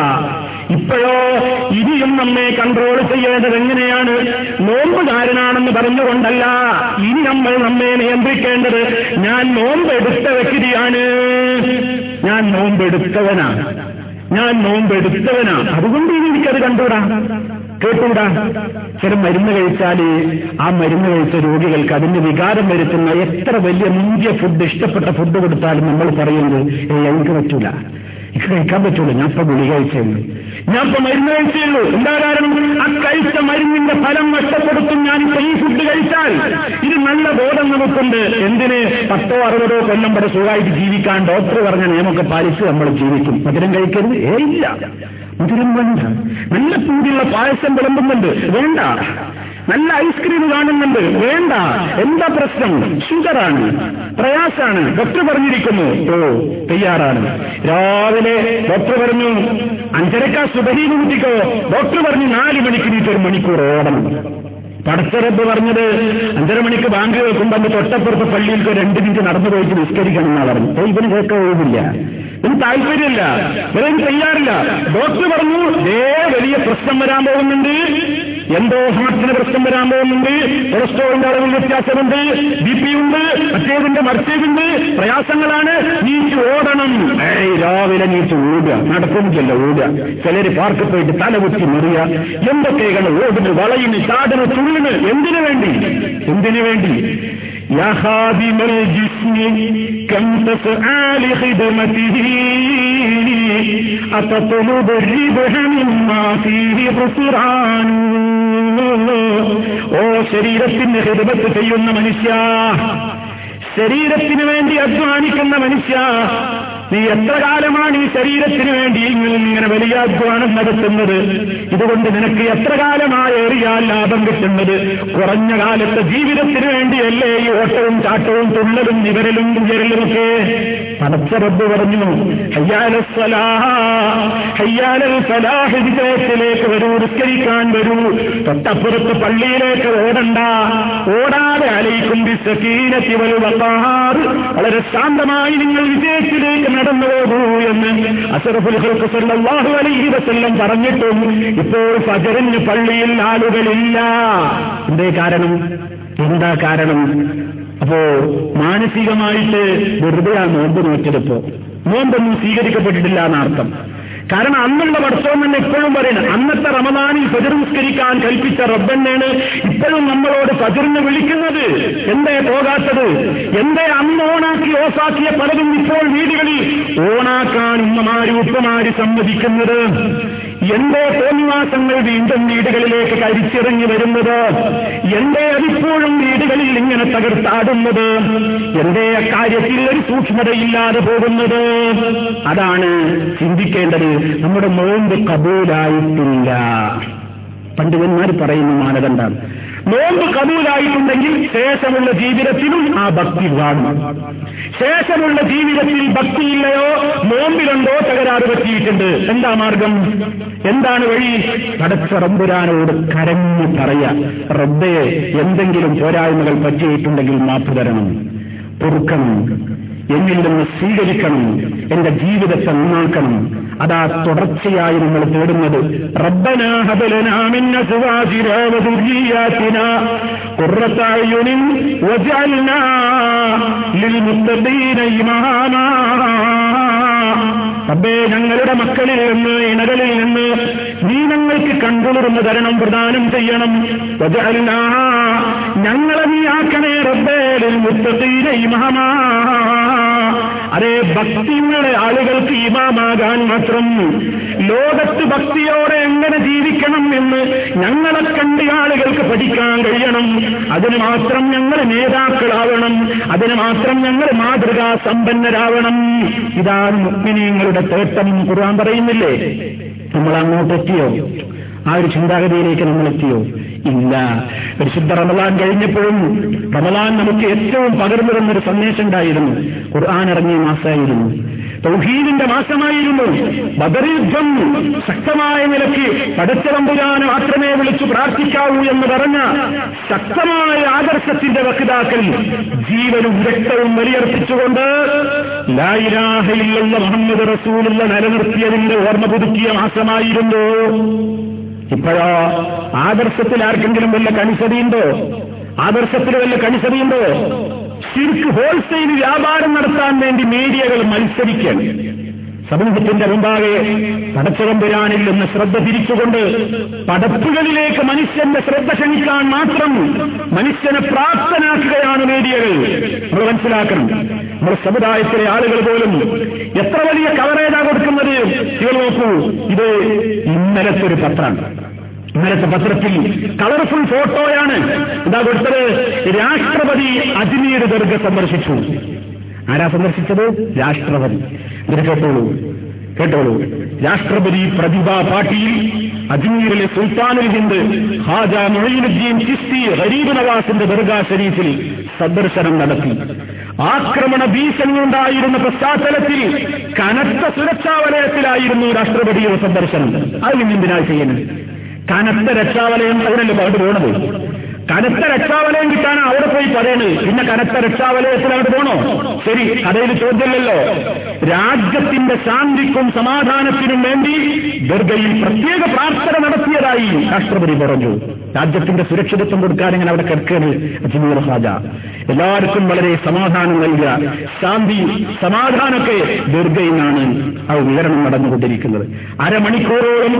ഇപ്പോഴോ ഇനിയും നമ്മെ കൺട്രോൾ ചെയ്യേണ്ടത് എങ്ങനെയാണ്? നോമ്പുകാരനാണെന്ന് പറഞ്ഞുകൊണ്ടല്ല ഇനി നമ്മൾ നമ്മെ നിയന്ത്രിക്കേണ്ടത് ഞാൻ നോമ്പെടുത്ത വ്യക്തിയാണ്. ഞാൻ നോമ്പെടുത്തവനാണ് ഞാൻ നോമ്പെടുത്തവനാണ് അതുകൊണ്ട് ഇനി എനിക്കത് കണ്ടുകൂടാ? കേട്ടൂടാ ചില മരുന്ന് കഴിച്ചാൽ ആ മരുന്ന് കഴിച്ച രോഗികൾക്ക് അതിന്റെ വികാരം വരുത്തുന്ന എത്ര വലിയ മുന്തിയ ഫുഡ് ഇഷ്ടപ്പെട്ട ഫുഡ് കൊടുത്താലും നമ്മൾ പറയുന്നത് എനിക്ക് പറ്റൂല. എനിക്ക് കഴിക്കാൻ പറ്റുള്ളൂ. ഞാൻ ഇപ്പൊ ഗുളിക കഴിച്ചുള്ളൂ ഞാൻ ഇപ്പൊ മരുന്ന് കഴിച്ചുള്ളൂ എന്താ കാരണം? ആ കഴിച്ച മരുന്നിന്റെ ഫലം നഷ്ടപ്പെടുത്തും ഞാനിപ്പോ ഈ ഫുഡ് കഴിച്ചാൽ. ഇത് നല്ല ബോധം നമുക്കുണ്ട്. എന്തിന്? പത്തോ അറുപതോ കൊല്ലം വരെ സുഖമായിട്ട് ജീവിക്കാൻ ഡോക്ടർ പറഞ്ഞ നിയമൊക്കെ പാലിച്ച് നമ്മൾ ജീവിക്കും. മധുരം കഴിക്കരുത്? ഏ ഇല്ല. മധുരം വേണ്ട. നല്ല പൂതിയുള്ള പായസം വിളമ്പുന്നുണ്ട്. വേണ്ട. നല്ല ഐസ്ക്രീം കാണുന്നുണ്ട്. വേണ്ട. എന്താ പ്രശ്നം? ഷുഗറാണ് പ്രയാസാണ്. ഡോക്ടർ പറഞ്ഞിരിക്കുന്നു. ഓ തയ്യാറാണ്. രാവിലെ ഡോക്ടർ പറഞ്ഞു അഞ്ചരക്ക സുബഹീന് കുട്ടിക്കോ ഡോക്ടർ പറഞ്ഞു നാല് മണിക്ക് നീറ്റ് ഒരു മണിക്കൂർ ഓടണം. പടച്ചറപ്പ് പറഞ്ഞത് അഞ്ചര മണിക്ക് ബാങ്ക് വെക്കുമ്പോൾ അന്ന് തൊട്ടപ്പുറത്ത് പള്ളിയിലേക്ക് രണ്ട് മിനിറ്റ് നടന്നു പോയിട്ട് നിസ്കരിക്കണം എന്നാ പറഞ്ഞു ഇവന് കേൾക്കാൻ ഒഴിവില്ല. ഇതിന് താല്പര്യമില്ല. ഇവരെയും തയ്യാറില്ല. ഡോക്ടർ പറഞ്ഞു ഏ വലിയ പ്രശ്നം വരാൻ പോകുന്നുണ്ട്. എന്തോ ഹാർട്ടിന് പ്രശ്നം വരാൻ പോകുന്നുണ്ട് കൊളസ്ട്രോളിന്റെ അളവിൽ വ്യത്യാസമുണ്ട് ബി പി ഉണ്ട് മറ്റേതിന്റെ മറിച്ചേതുണ്ട് പ്രയാസങ്ങളാണ് നീച്ച് ഓടണം ഏയ് രാവിലെ നീച്ച് ഓടുക നടക്കുന്നില്ല ഓടുക ചിലര് പാർക്ക് പോയിട്ട് തലകുത്തി മറിയ എന്തൊക്കെയാണ് ഓടുന്നു വളയുന്നു ചാടുന്നു തുള്ളുന്നു എന്തിനു വേണ്ടി എന്തിനു വേണ്ടി يا خادم الجسم كم تسعى لخدمته أتطلب الربح مما فيه خسران ഓ ശരീരത്തിന് ഹിതമത്ത് ചെയ്യുന്ന മനുഷ്യ ശരീരത്തിന് വേണ്ടി അധ്വാനിക്കുന്ന മനുഷ്യ നീ എത്ര കാലമാണ് ഈ ശരീരത്തിന് വേണ്ടി ഇങ്ങനെ വലിയ അധ്വാനം നടത്തുന്നത്? ഇതുകൊണ്ട് നിനക്ക് എത്ര കാലമായി ഏറിയാൽ ലാഭം കിട്ടുന്നത്? കുറഞ്ഞ കാലത്തെ ജീവിതത്തിന് വേണ്ടിയല്ലേ ഈ ഓട്ടവും ചാട്ടവും തുള്ളലും നിവരലും ഉയരലുമൊക്കെ? പടച്ച റബ്ബ് പറഞ്ഞു വിജയത്തിലേക്ക് വരൂ നിസ്കരിക്കാൻ വരൂ. തൊട്ടപ്പുറത്ത് പള്ളിയിലേക്ക് ഓടണ്ട. ഓടാതെ അലയിക്കും വളരെ ശാന്തമായി നിങ്ങൾ വിജയത്തിലേക്ക് നടന്നു പോകൂ എന്ന് അഷറഫുൽ അലൈഹി വസല്ലം പറഞ്ഞിട്ടും ഇപ്പോൾ ഫജറിന് പള്ളിയിൽ ആളുകളില്ല. എന്തേ കാരണം? എന്താ കാരണം? അപ്പോ മാനസികമായിട്ട് വെറുതെ ആ നോമ്പ് നോക്കിയതിപ്പോ നോമ്പൊന്നും സ്വീകരിക്കപ്പെട്ടിട്ടില്ല എന്നർത്ഥം കാരണം അന്നുള്ള വർഷവും തന്നെ ഇപ്പോഴും പറയുന്നത്. അന്നത്തെ റമദാനിൽ ഫജർ നിസ്കരിക്കാൻ കൽപ്പിച്ച റബ്ബന്നെയാണ് ഇപ്പോഴും നമ്മളോട് ഫജറിന് വിളിക്കുന്നത്. എന്തേ പോകാത്തത്? എന്തേ അന്ന് ഓണാക്കി ഓഫാക്കിയ പലതും ഇപ്പോൾ വീടുകളിൽ ഓണാക്കാൻ ഉമ്മമാര് ഉപ്പമാര് സമ്മതിക്കുന്നത്. എന്തേ തോന്നിവാസങ്ങൾ വീണ്ടും വീടുകളിലേക്ക് കരിച്ചിറങ്ങി വരുന്നത്. എന്തേ അതിപ്പോഴും ഇങ്ങനെ തകർത്താടുന്നത്? എന്തേ അക്കാര്യത്തിൽ ഒരു സൂക്ഷ്മതയില്ലാതെ പോകുന്നത്? അതാണ് ചിന്തിക്കേണ്ടത്. നമ്മുടെ നോമ്പ് കബൂലായിട്ടില്ല. പണ്ഡിതന്മാർ പറയുന്ന മാനദണ്ഡാണ് നോമ്പ് കബൂലായിട്ടുണ്ടെങ്കിൽ ശേഷമുള്ള ജീവിതത്തിലും ആ ഭക്തി കാണും. ശേഷമുള്ള ജീവിതത്തിൽ ഭക്തിയില്ലയോ? നോമ്പിലുണ്ടോ? തകരാറ് പറ്റിയിട്ടുണ്ട്. എന്താ മാർഗം? എന്താണ് വഴി? പടച്ച റബ്ബുരാനോട് കരഞ്ഞു പറയാ റബ്ബയെ എന്തെങ്കിലും പോരായ്മകൾ പറ്റിയിട്ടുണ്ടെങ്കിൽ മാപ്പ് തരണം. പൊറുക്കണം. എന്നിൽ നിന്ന് സ്വീകരിക്കണം. എന്റെ ജീവിതത്തെ നന്നാക്കണം. അതാ തുടർച്ചയായി നമ്മൾ തേടുന്നത്. റബ്ബേ ഞങ്ങളുടെ മക്കളിൽ നിന്ന് ഇണകളിൽ നിന്ന് നീ ഞങ്ങൾക്ക് കൺകുളിർന്ന് തരണം പ്രദാനം ചെയ്യണം. ഞങ്ങളെ നീ ആക്കണേ റബ്ബേലിൽ മുത്തീരൈ ഇമാമാ. അതേ ഭക്തിയുള്ള ആളുകൾക്ക് ഇമാമാകാൻ മാത്രം. ലോകത്ത് ഭക്തിയോടെ എങ്ങനെ ജീവിക്കണം എന്ന് ഞങ്ങളെ കണ്ട് ആളുകൾക്ക് പഠിക്കാൻ കഴിയണം. അതിന് മാത്രം ഞങ്ങൾ നേതാക്കളാവണം. അതിന് മാത്രം ഞങ്ങൾ മാതൃകാ സമ്പന്നരാവണം. ഇതാണ് മുഗ്മിനീങ്ങളുടെ തേട്ടം ഖുർആൻ പറയുന്നില്ലേ? നമ്മൾ അങ്ങോട്ടെത്തിയോ? ആ ഒരു ചിന്താഗതിയിലേക്ക് നമ്മൾ എത്തിയോ ഇല്ല. പരിശുദ്ധ റമലാൻ കഴിഞ്ഞപ്പോഴും റമലാൻ നമുക്ക് ഏറ്റവും പകർന്നു തന്നൊരു സന്ദേശം ഉണ്ടായിരുന്നു ഖുർആൻ ഇറങ്ങിയ മാസമായിരുന്നു. തൗഹീദിന്റെ മാസമായിരുന്നു. ബദറിയുദ്ധം ശക്തമായ നിലയ്ക്ക് പടച്ചതമ്പുരാന് മാത്രമേ വിളിച്ചു പ്രാർത്ഥിക്കാവൂ എന്ന് പറഞ്ഞ ശക്തമായ ആദർശത്തിന്റെ വക്താക്കൾ ജീവനും രക്തവും വലിയർപ്പിച്ചുകൊണ്ട് ലായിരാഹയിലുള്ള മുഹമ്മദ് റസൂലുള്ള നിലനിർത്തിയതിന്റെ ഓർമ്മ പുതുക്കിയ മാസമായിരുന്നു. ഇപ്പോഴോ ആദർശത്തിൽ ആർക്കെങ്കിലും വല്ല കണിസതിയുണ്ടോ ആദർശത്തിൽ വല്ല കണിസതിയുണ്ടോ ശരിക്ക് ഹോൾസെയിൽ വ്യാപാരം നടത്താൻ വേണ്ടി മീഡിയകൾ മത്സരിക്കണം. സമൂഹത്തിന്റെ മുമ്പാകെ പടച്ചതമ്പുരാനിൽ നിന്ന് ശ്രദ്ധ തിരിച്ചുകൊണ്ട് പടപ്പുകളിലേക്ക് മനുഷ്യന്റെ ശ്രദ്ധ ക്ഷണിക്കാൻ മാത്രം മനുഷ്യനെ പ്രാപ്തനാക്കുകയാണ് മീഡിയകൾ. നമ്മൾ മനസ്സിലാക്കണം നമ്മുടെ സമുദായത്തിലെ ആളുകൾ പോലും എത്ര വലിയ കവറേജാ കൊടുക്കുന്നത്? ഇവർ നോക്കൂ ഇത് ഇന്നലത്തെ ഒരു പത്രമാണ് ഇന്നലത്തെ പത്രത്തിൽ കളർഫുൾ ഫോട്ടോയാണ് എന്താ കൊടുത്തത്. രാഷ്ട്രപതി അജ്മീർ ദർഗ സന്ദർശിച്ചു. ആരാ സന്ദർശിച്ചത്? രാഷ്ട്രപതി. ഇതിന് കേട്ടോളൂ. കേട്ടോളൂ. രാഷ്ട്രപതി പ്രതിഭ പാട്ടീൽ അജ്മീറിലെ സുൽത്താനിൽ ഹിന്ദ് ഹാജ മൊഴീനുദ്ദീൻ ചിസ്തി ഗരീബ് നവാസിന്റെ ദർഗാ ഷരീഫിൽ സന്ദർശനം നടത്തി. ആക്രമണ ഭീഷണി ഉണ്ടായിരുന്ന പശ്ചാത്തലത്തിൽ കനത്ത സുരക്ഷാ വലയത്തിലായിരുന്നു രാഷ്ട്രപതിയുടെ സന്ദർശനം. അതിൽ എന്തിനാ ചെയ്യുന്നത് കനത്ത രക്ഷാവലയം അതിനല്ലേ പാട്ട് പോകണത് കനത്ത രക്ഷാവലയം കിട്ടാനാണ് അവിടെ പോയി പറയണത് പിന്നെ കനത്ത രക്ഷാവലയത്തിൽ അവിടെ പോണോ? ശരി കഥയിൽ ചോദ്യമില്ലല്ലോ. രാജ്യത്തിന്റെ ശാന്തിക്കും സമാധാനത്തിനും വേണ്ടി ദുർഗയിൽ പ്രത്യേക പ്രാർത്ഥന നടത്തിയതായി രാഷ്ട്രപതി പറഞ്ഞു. രാജ്യത്തിന്റെ സുരക്ഷിതത്വം കൊടുക്കാൻ ഇങ്ങനെ അവിടെ കിടക്കുകയാണ് അജ്മീർ ഹാജ എല്ലാവർക്കും വളരെ സമാധാനം നൽകുക ശാന്തി സമാധാനമൊക്കെ ദുർഗയിൽ നിന്നാണ് ആ വിവരണം നടന്നുകൊണ്ടിരിക്കുന്നത്. അരമണിക്കൂറോളം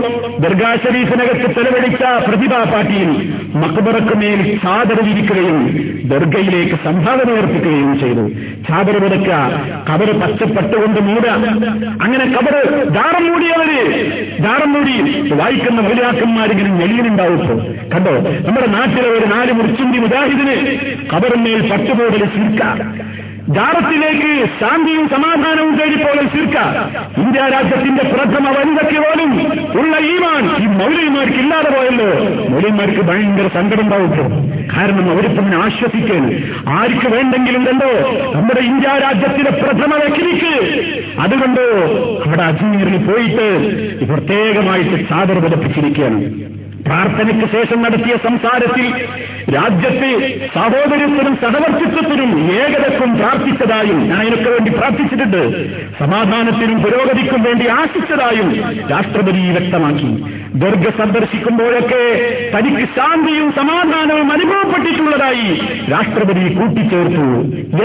ദുർഗാ ശരീഫിനകത്ത് ചെലവഴിച്ച പ്രതിഭാ പാർട്ടിയിൽ മക്ബറക്ക് മേൽ ചാദർ വിരിക്കുകയും ദുർഗയിലേക്ക് സംഭാവന അർപ്പിക്കുകയും ചെയ്തു. ചാദർ വിടക്ക കബറ് പച്ചപ്പട്ടുകൊണ്ട് മൂടുക അങ്ങനെ കബറ് ദാറം മൂടിയവര് ദാറം മൂടി വായിക്കുന്ന മൗലിയാക്കന്മാരിങ്ങനെ ഞെളിയനുണ്ടാവും കണ്ടോ? നമ്മുടെ നാട്ടിലെ ഒരു നാല് മുറിച്ചുണ്ടി മുജാഹിദിന് കബറിന്മേൽ പട്ടുപോടൽ ചിരിക്ക ജാറത്തിലേക്ക് ശാന്തിയും സമാധാനവും തേടിപ്പോകൽ ചിർക്ക ഇന്ത്യ രാജ്യത്തിന്റെ പ്രഥമ വനിതയ്ക്ക് പോലും ഉള്ള ഈമാൻ ഈ മൗലിമാർക്ക് ഇല്ലാതെ പോയല്ലോ. മൗലിമാർക്ക് ഭയങ്കര സങ്കടം ഉണ്ടാവും കാരണം അവരിപ്പം ആശ്വസിക്കാൻ ആർക്ക് വേണ്ടെങ്കിലും കണ്ടോ? നമ്മുടെ ഇന്ത്യ രാജ്യത്തിലെ പ്രഥമ വ്യക്തിക്ക്. അതുകൊണ്ട് അവിടെ അജ്മീറിൽ പോയിട്ട് പ്രത്യേകമായിട്ട് ചാദർ പതിപ്പിച്ചിരിക്കുകയാണ്. പ്രാർത്ഥനയ്ക്ക് ശേഷം നടത്തിയ സംസാരത്തിൽ രാജ്യത്തെ സഹോദരത്തിനും സഹവർത്തിത്വത്തിനും ഏകതക്കും പ്രാർത്ഥിച്ചതായും ഞാൻ അതിനൊക്കെ വേണ്ടി പ്രാർത്ഥിച്ചിട്ടുണ്ട്. സമാധാനത്തിനും പുരോഗതിക്കും വേണ്ടി ആശിച്ചതായും രാഷ്ട്രപതി വ്യക്തമാക്കി. ദുർഗ സന്ദർശിക്കുമ്പോഴൊക്കെ തനിക്ക് ശാന്തിയും സമാധാനവും അനുഭവപ്പെട്ടിട്ടുള്ളതായി രാഷ്ട്രപതി കൂട്ടിച്ചേർത്തു.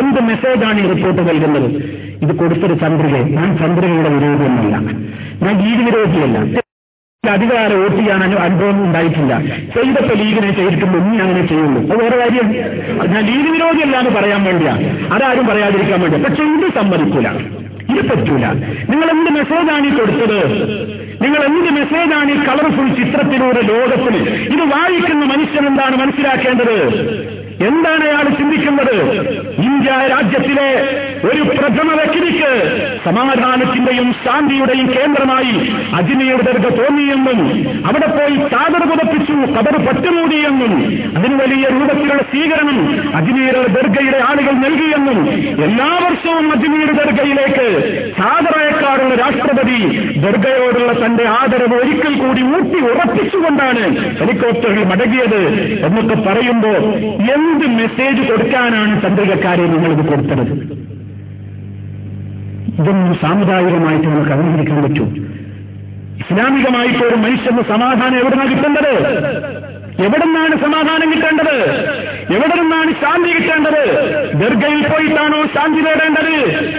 എന്ത് മെസ്സേജാണ് ഈ റിപ്പോർട്ട് നൽകുന്നത്? ഇത് കൊടുത്തൊരു ചന്ദ്രനെ ഞാൻ ചന്ദ്രികയുടെ വിരോധിയൊന്നുമല്ല ഞാൻ ലീഗ് വിരോധിയല്ല അധികാരം വോട്ട് ചെയ്യാൻ അനുഭവം ഉണ്ടായിട്ടില്ല. ചെയ്തപ്പോ ലീഗിനെ ചെയ്തിട്ടുണ്ട്? ഇനി അങ്ങനെ ചെയ്യുള്ളൂ. അത് വേറെ കാര്യം. ഞാൻ ലീഗ് വിരോധിയല്ല എന്ന് പറയാൻ വേണ്ടിയാ. അതാരും പറയാതിരിക്കാൻ വേണ്ടി പക്ഷെ ഇത് സമ്മതിക്കൂല. ഇത് പറ്റൂല. നിങ്ങൾ എന്ത് മെസ്സേജാണ് ഈ കൊടുത്തത്? നിങ്ങൾ എന്ത് മെസ്സേജാണ് ഈ കളർഫുൾ ചിത്രത്തിലൂടെ ലോകത്തിന് ഇത് വായിക്കുന്ന മനുഷ്യൻ എന്താണ് മനസ്സിലാക്കേണ്ടത്? എന്താണ് അയാൾ ചിന്തിക്കുന്നത്? ഇന്ത്യ രാജ്യത്തിലെ ഒരു പ്രഥമ വ്യക്തിക്ക് സമാധാനത്തിന്റെയും ശാന്തിയുടെയും കേന്ദ്രമായി അജിനിയുടെ തോന്നിയെന്നും അവിടെ പോയി ചാദർ പുതപ്പിച്ചു കബർ പറ്റുമൂടിയെന്നും അതിന് വലിയ രൂപത്തിലുള്ള സ്വീകരണം അജ്മീർ ദർഗയുടെ ആളുകൾ നൽകിയെന്നും എല്ലാ വർഷവും അജ്മീർ ദർഗയിലേക്ക് ചാദറയക്കാറുള്ള രാഷ്ട്രപതി ദർഗയോടുള്ള തന്റെ ആദരവ് ഒരിക്കൽ കൂടി ഊട്ടി ഉറപ്പിച്ചുകൊണ്ടാണ് ഹെലികോപ്റ്ററിൽ മടങ്ങിയത്. എന്നൊക്കെ പറയുമ്പോൾ എന്ത് മെസ്സേജ് കൊടുക്കാനാണ് ചന്ദ്രികക്കാരെ നിങ്ങളിത് കൊടുത്തത്? ഇതൊന്നും സാമുദായികമായിട്ട് നമുക്ക് അംഗീകരിക്കാൻ പറ്റൂ. ഇസ്ലാമികമായിട്ട് ഒരു മനുഷ്യന് സമാധാനം എവിടുന്നാണ് കിട്ടേണ്ടത്? എവിടെ നിന്നാണ് സമാധാനം കിട്ടേണ്ടത്? എവിടെ നിന്നാണ് ശാന്തി കിട്ടേണ്ടത്? ദർഗയിൽ പോയിട്ടാണോ ശാന്തി നേടേണ്ടത്?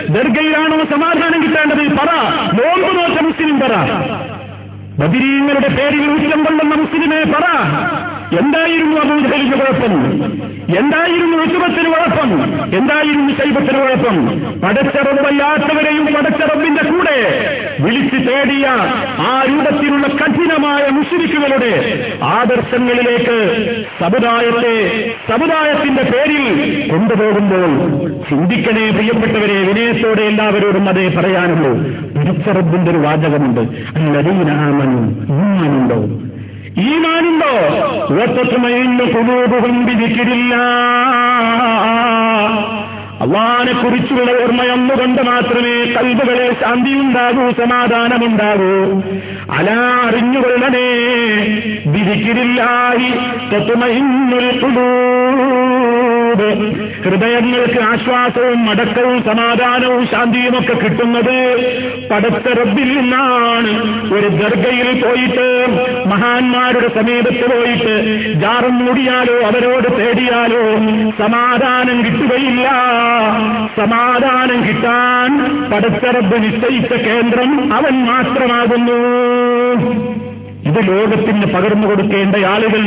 ദർഗയിലാണോ സമാധാനം കിട്ടേണ്ടത്? പറ. നോമ്പ് നോക്ക മുസ്ലിം പറ. ബദിരീങ്ങളുടെ പേരിൽ ഉച്ചം കൊള്ളുന്ന മുസ്ലിമെ പറ. എന്തായിരുന്നു അബൂജഹലിന് കുഴപ്പം? എന്തായിരുന്നു ഉസുബത്തിന് കുഴപ്പം എന്തായിരുന്നു ശൈബത്തിന് കുഴപ്പം പടച്ചറബല്ലാത്തവരെയും പടച്ചറബിന്റെ കൂടെ വിളിച്ചു തേടിയ ആ രൂപത്തിലുള്ള കഠിനമായ മുസ്ലിക്കുകളുടെ ആദർശങ്ങളിലേക്ക് സമുദായത്തെ സമുദായത്തിന്റെ പേരിൽ കൊണ്ടുപോകുമ്പോൾ ചിന്തിക്കണേ പ്രിയപ്പെട്ടവരെ വിനയത്തോടെ എല്ലാവരോടും അതേ പറയാനുള്ളൂ. പടച്ചറബിന്റെ ഒരു വാചകമുണ്ട്. അല്ലതീനാമനും ഈമാനുണ്ടോ ഈമാനുണ്ടോ? ഒത്തമയിന്ന് കുലൂപും വിധിക്കില്ല അള്ളാനെ കുറിച്ചുള്ള ഓർമ്മയൊന്നുകൊണ്ട് മാത്രമേ കൽബുകളെ ശാന്തിയുണ്ടാകൂ സമാധാനമുണ്ടാകൂ. അലാ അറിഞ്ഞുകൊള്ളണേ കുലൂബ് ഹൃദയങ്ങൾക്ക് ആശ്വാസവും അടക്കവും സമാധാനവും ശാന്തിയും ഒക്കെ കിട്ടുന്നത് പടത്ത റബ്ബിൽ നിന്നാണ്. ഒരു ദർഗയിൽ പോയിട്ട് മഹാന്മാരുടെ സമീപത്ത് പോയിട്ട് ജാറം മൂടിയാലോ അവരോട് തേടിയാലോ സമാധാനം കിട്ടുകയില്ല. സമാധാനം കിട്ടാൻ പടച്ചറബ് നിശ്ചയിച്ച കേന്ദ്രം അവൻ മാത്രമാകുന്നു. ഇത് ലോകത്തിന് പകർന്നു കൊടുക്കേണ്ട ആളുകൾ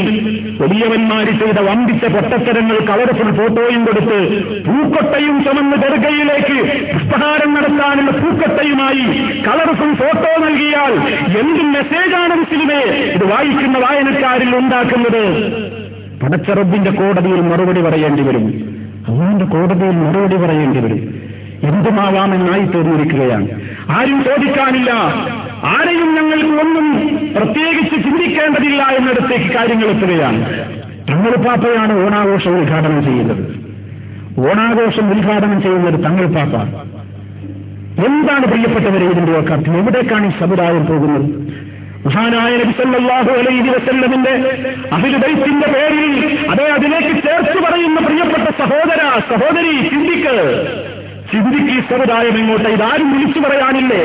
വലിയവന്മാര് ചെയ്ത വമ്പിച്ച പൊട്ടത്തരങ്ങൾ കളർഫുൾ ഫോട്ടോയും കൊടുത്ത് പൂക്കൊട്ടയും ചുമന്ന് ദർഗയിലേക്ക് പുഷ്പഹാരം നടത്താനുള്ള പൂക്കൊട്ടയുമായി കളർഫുൾ ഫോട്ടോ നൽകിയാൽ എന്ത് മെസ്സേജാണ് മുസ്ലിമേ ഇത് വായിക്കുന്ന വായനക്കാരിൽ ഉണ്ടാക്കുന്നത്. പടച്ചറബിന്റെ കോടതിയിൽ മറുപടി പറയേണ്ടി വരും. അള്ളാന്റെ കോടതിയിൽ മറുപടി പറയേണ്ടി വരും. എന്തുമാവാമെന്നായി തീർന്നിരിക്കുകയാണ്. ആരും ചോദിക്കാനില്ല. ആരെയും ഞങ്ങൾക്ക് ഒന്നും പ്രത്യേകിച്ച് ചിന്തിക്കേണ്ടതില്ല എന്നിടത്തേക്ക് കാര്യങ്ങൾ എത്തുകയാണ്. തങ്ങൾ പാപ്പയാണ് ഓണാഘോഷം ഉദ്ഘാടനം ചെയ്യുന്നത്. ഓണാഘോഷം ഉദ്ഘാടനം ചെയ്യുന്നത് തങ്ങൾ പാപ്പ എന്താണ് പ്രിയപ്പെട്ടവരെ ഇതിന്റെ അർത്ഥം? എവിടേക്കാണ് ഈ സമുദായം പോകുന്നത്? മഹാനായ നബിസല്ലാഹു അലൈഹി വസല്ലമിന്റെ അഹിലുബൈത്തിന്റെ പേരിൽ അതേ അതിലേക്ക് ചേർത്ത് പറയുന്ന പ്രിയപ്പെട്ട സഹോദര സഹോദരി ചിന്തിക്ക് ചിന്തിക്ക് ഈ സമുദായം ഇങ്ങോട്ട് ഇതാരും വിളിച്ചു പറയാനില്ലേ?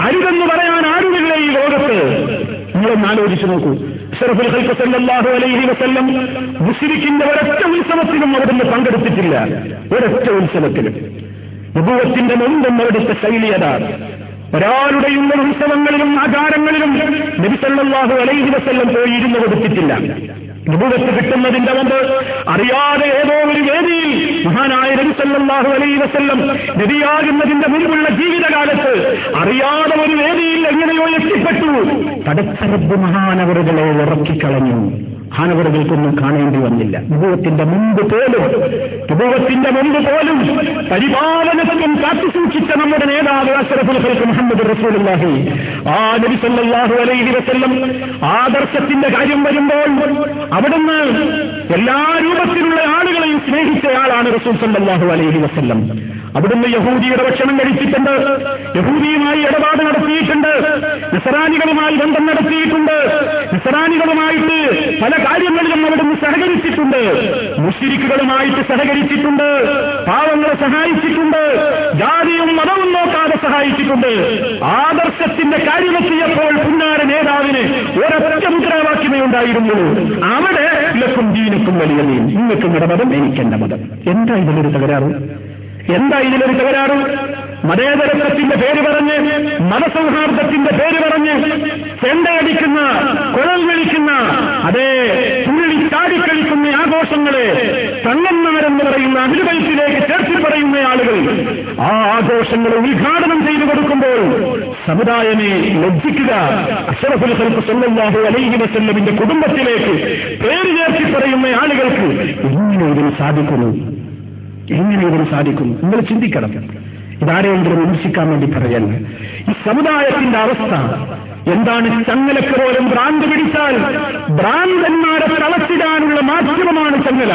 അരുതെന്ന് പറയാൻ ആരുമില്ലേ ഈ ലോകത്ത്? നിങ്ങളൊന്ന് ആലോചിച്ചു നോക്കൂ. ഷറഫുൽ സല്ലല്ലാഹു അലൈഹി വസല്ലം മുസ്ലിക്കിന്റെ ഒരൊറ്റ ഉത്സവത്തിലും അവിടുന്ന് പങ്കെടുത്തിട്ടില്ല. ഒരൊറ്റ ഉത്സവത്തിലും. വിഭവത്തിന്റെ മുമ്പും അവിടുത്തെ ശൈലി അതാണ്. ഒരാളുടെയും ഒരു ഉത്സവങ്ങളിലും ആചാരങ്ങളിലും നബിസല്ലാഹു അലൈഹി പോയി ഇരുന്ന് കൊടുത്തിട്ടില്ല. വിഭവത്ത് കിട്ടുന്നതിന്റെ മുമ്പ് അറിയാതെ ഏതോ ഒരു വേദിയിൽ മഹാനായ നബിസല്ലാഹു അലൈഹി വസല്ലം നബിയാകുന്നതിന്റെ മുൻപുള്ള ജീവിതകാലത്ത് അറിയാതെ ഒരു വേദിയിൽ എങ്ങനെയോ എത്തിപ്പെട്ടു. തടസ്സറബ് മഹാനവറുകളെ ഉറക്കിക്കളഞ്ഞു. മഹാനവറുകൾക്കൊന്നും കാണേണ്ടി വന്നില്ല. വിഭവത്തിന്റെ മുമ്പ് പോലും വിഭവത്തിന്റെ മുമ്പ് പോലും പരിപാലനത്വം കാത്തുസൂക്ഷിച്ച നമ്മുടെ നേതാവ് അഷറഫുൽ മുഹമ്മദ് റസൂലുള്ളാഹി. ആ നബി സല്ലല്ലാഹു അലൈഹി വസല്ലം ആദർശത്തിന്റെ കാര്യം വരുമ്പോൾ അവിടുന്ന് എല്ലാ രൂപത്തിലുള്ള ആളുകളെയും സ്നേഹിച്ചയാളാണ് റസൂൽ സല്ലല്ലാഹു അലൈഹി വസല്ലം. അവിടുന്ന് യഹൂദിയുടെ ഭക്ഷണം കഴിച്ചിട്ടുണ്ട്. യഹൂദിയുമായി ഇടപാട് നടത്തിയിട്ടുണ്ട്. നിസറാനികളുമായി ബന്ധം നടത്തിയിട്ടുണ്ട്. നിസറാനികളുമായിട്ട് പല കാര്യങ്ങളിലും അവിടുന്ന് സഹകരിച്ചിട്ടുണ്ട്. മുഷിരിക്കുകളുമായിട്ട് സഹകരിച്ചിട്ടുണ്ട്. പാവങ്ങളെ സഹായിച്ചിട്ടുണ്ട്. ജാതിയും മതവും നോക്കാതെ സഹായിച്ചിട്ടുണ്ട്. ആദർശത്തിന്റെ കാര്യമെത്തിയപ്പോൾ പുന്നാര നേതാവിന് ഒരൊറ്റ മുദ്രാവാക്യമേ ഉണ്ടായിരുന്നുള്ളൂ. അവിടെ ലക്കും ജീനക്കും വലിയ നിങ്ങൾക്കും ഇടപെടും എനിക്കെന്റെ മതം. എന്താ ഇതിലൊരു തകരാറ്? എന്താ ഇതിലൊരു തകരാറ്? മതേതരത്വത്തിന്റെ പേര് പറഞ്ഞ് മതസൗഹാർദ്ദത്തിന്റെ പേര് പറഞ്ഞ് ചെണ്ടയടിക്കുന്ന കുഴൽ വിളിക്കുന്ന അതേ തുള്ളി ചാടിക്കളിക്കുന്ന ആഘോഷങ്ങളെ തങ്ങന്മാരെന്ന് പറയുന്ന അഭിരുവയത്തിലേക്ക് ചേർത്തി പറയുന്ന ആളുകൾ ആ ആഘോഷങ്ങളെ ഉദ്ഘാടനം ചെയ്തു കൊടുക്കുമ്പോൾ സമുദായമേ ലജ്ജിക്കുക. അഷറഫുൽ സ്വന്തമാകെ സല്ലല്ലാഹു അലൈഹി വസല്ലമിന്റെ കുടുംബത്തിലേക്ക് പേര് ചേർത്തി പറയുന്ന ആളുകൾക്ക് ഇങ്ങനെ ഇതിന് സാധിക്കുന്നു. എങ്ങനെ ഇതിന് സാധിക്കും? നിങ്ങൾ ചിന്തിക്കണം. ഇതാരെയെങ്കിലും വിമർശിക്കാൻ വേണ്ടി പറയല്ല ഈ സമുദായത്തിന്റെ അവസ്ഥ എന്താണ്? ചങ്ങലക്ക് പോലും ഭ്രാന്ത് പിടിച്ചാൽ ഭ്രാന്തന്മാരെ തളച്ചിടാനുള്ള മാധ്യമമാണ് ചങ്ങല.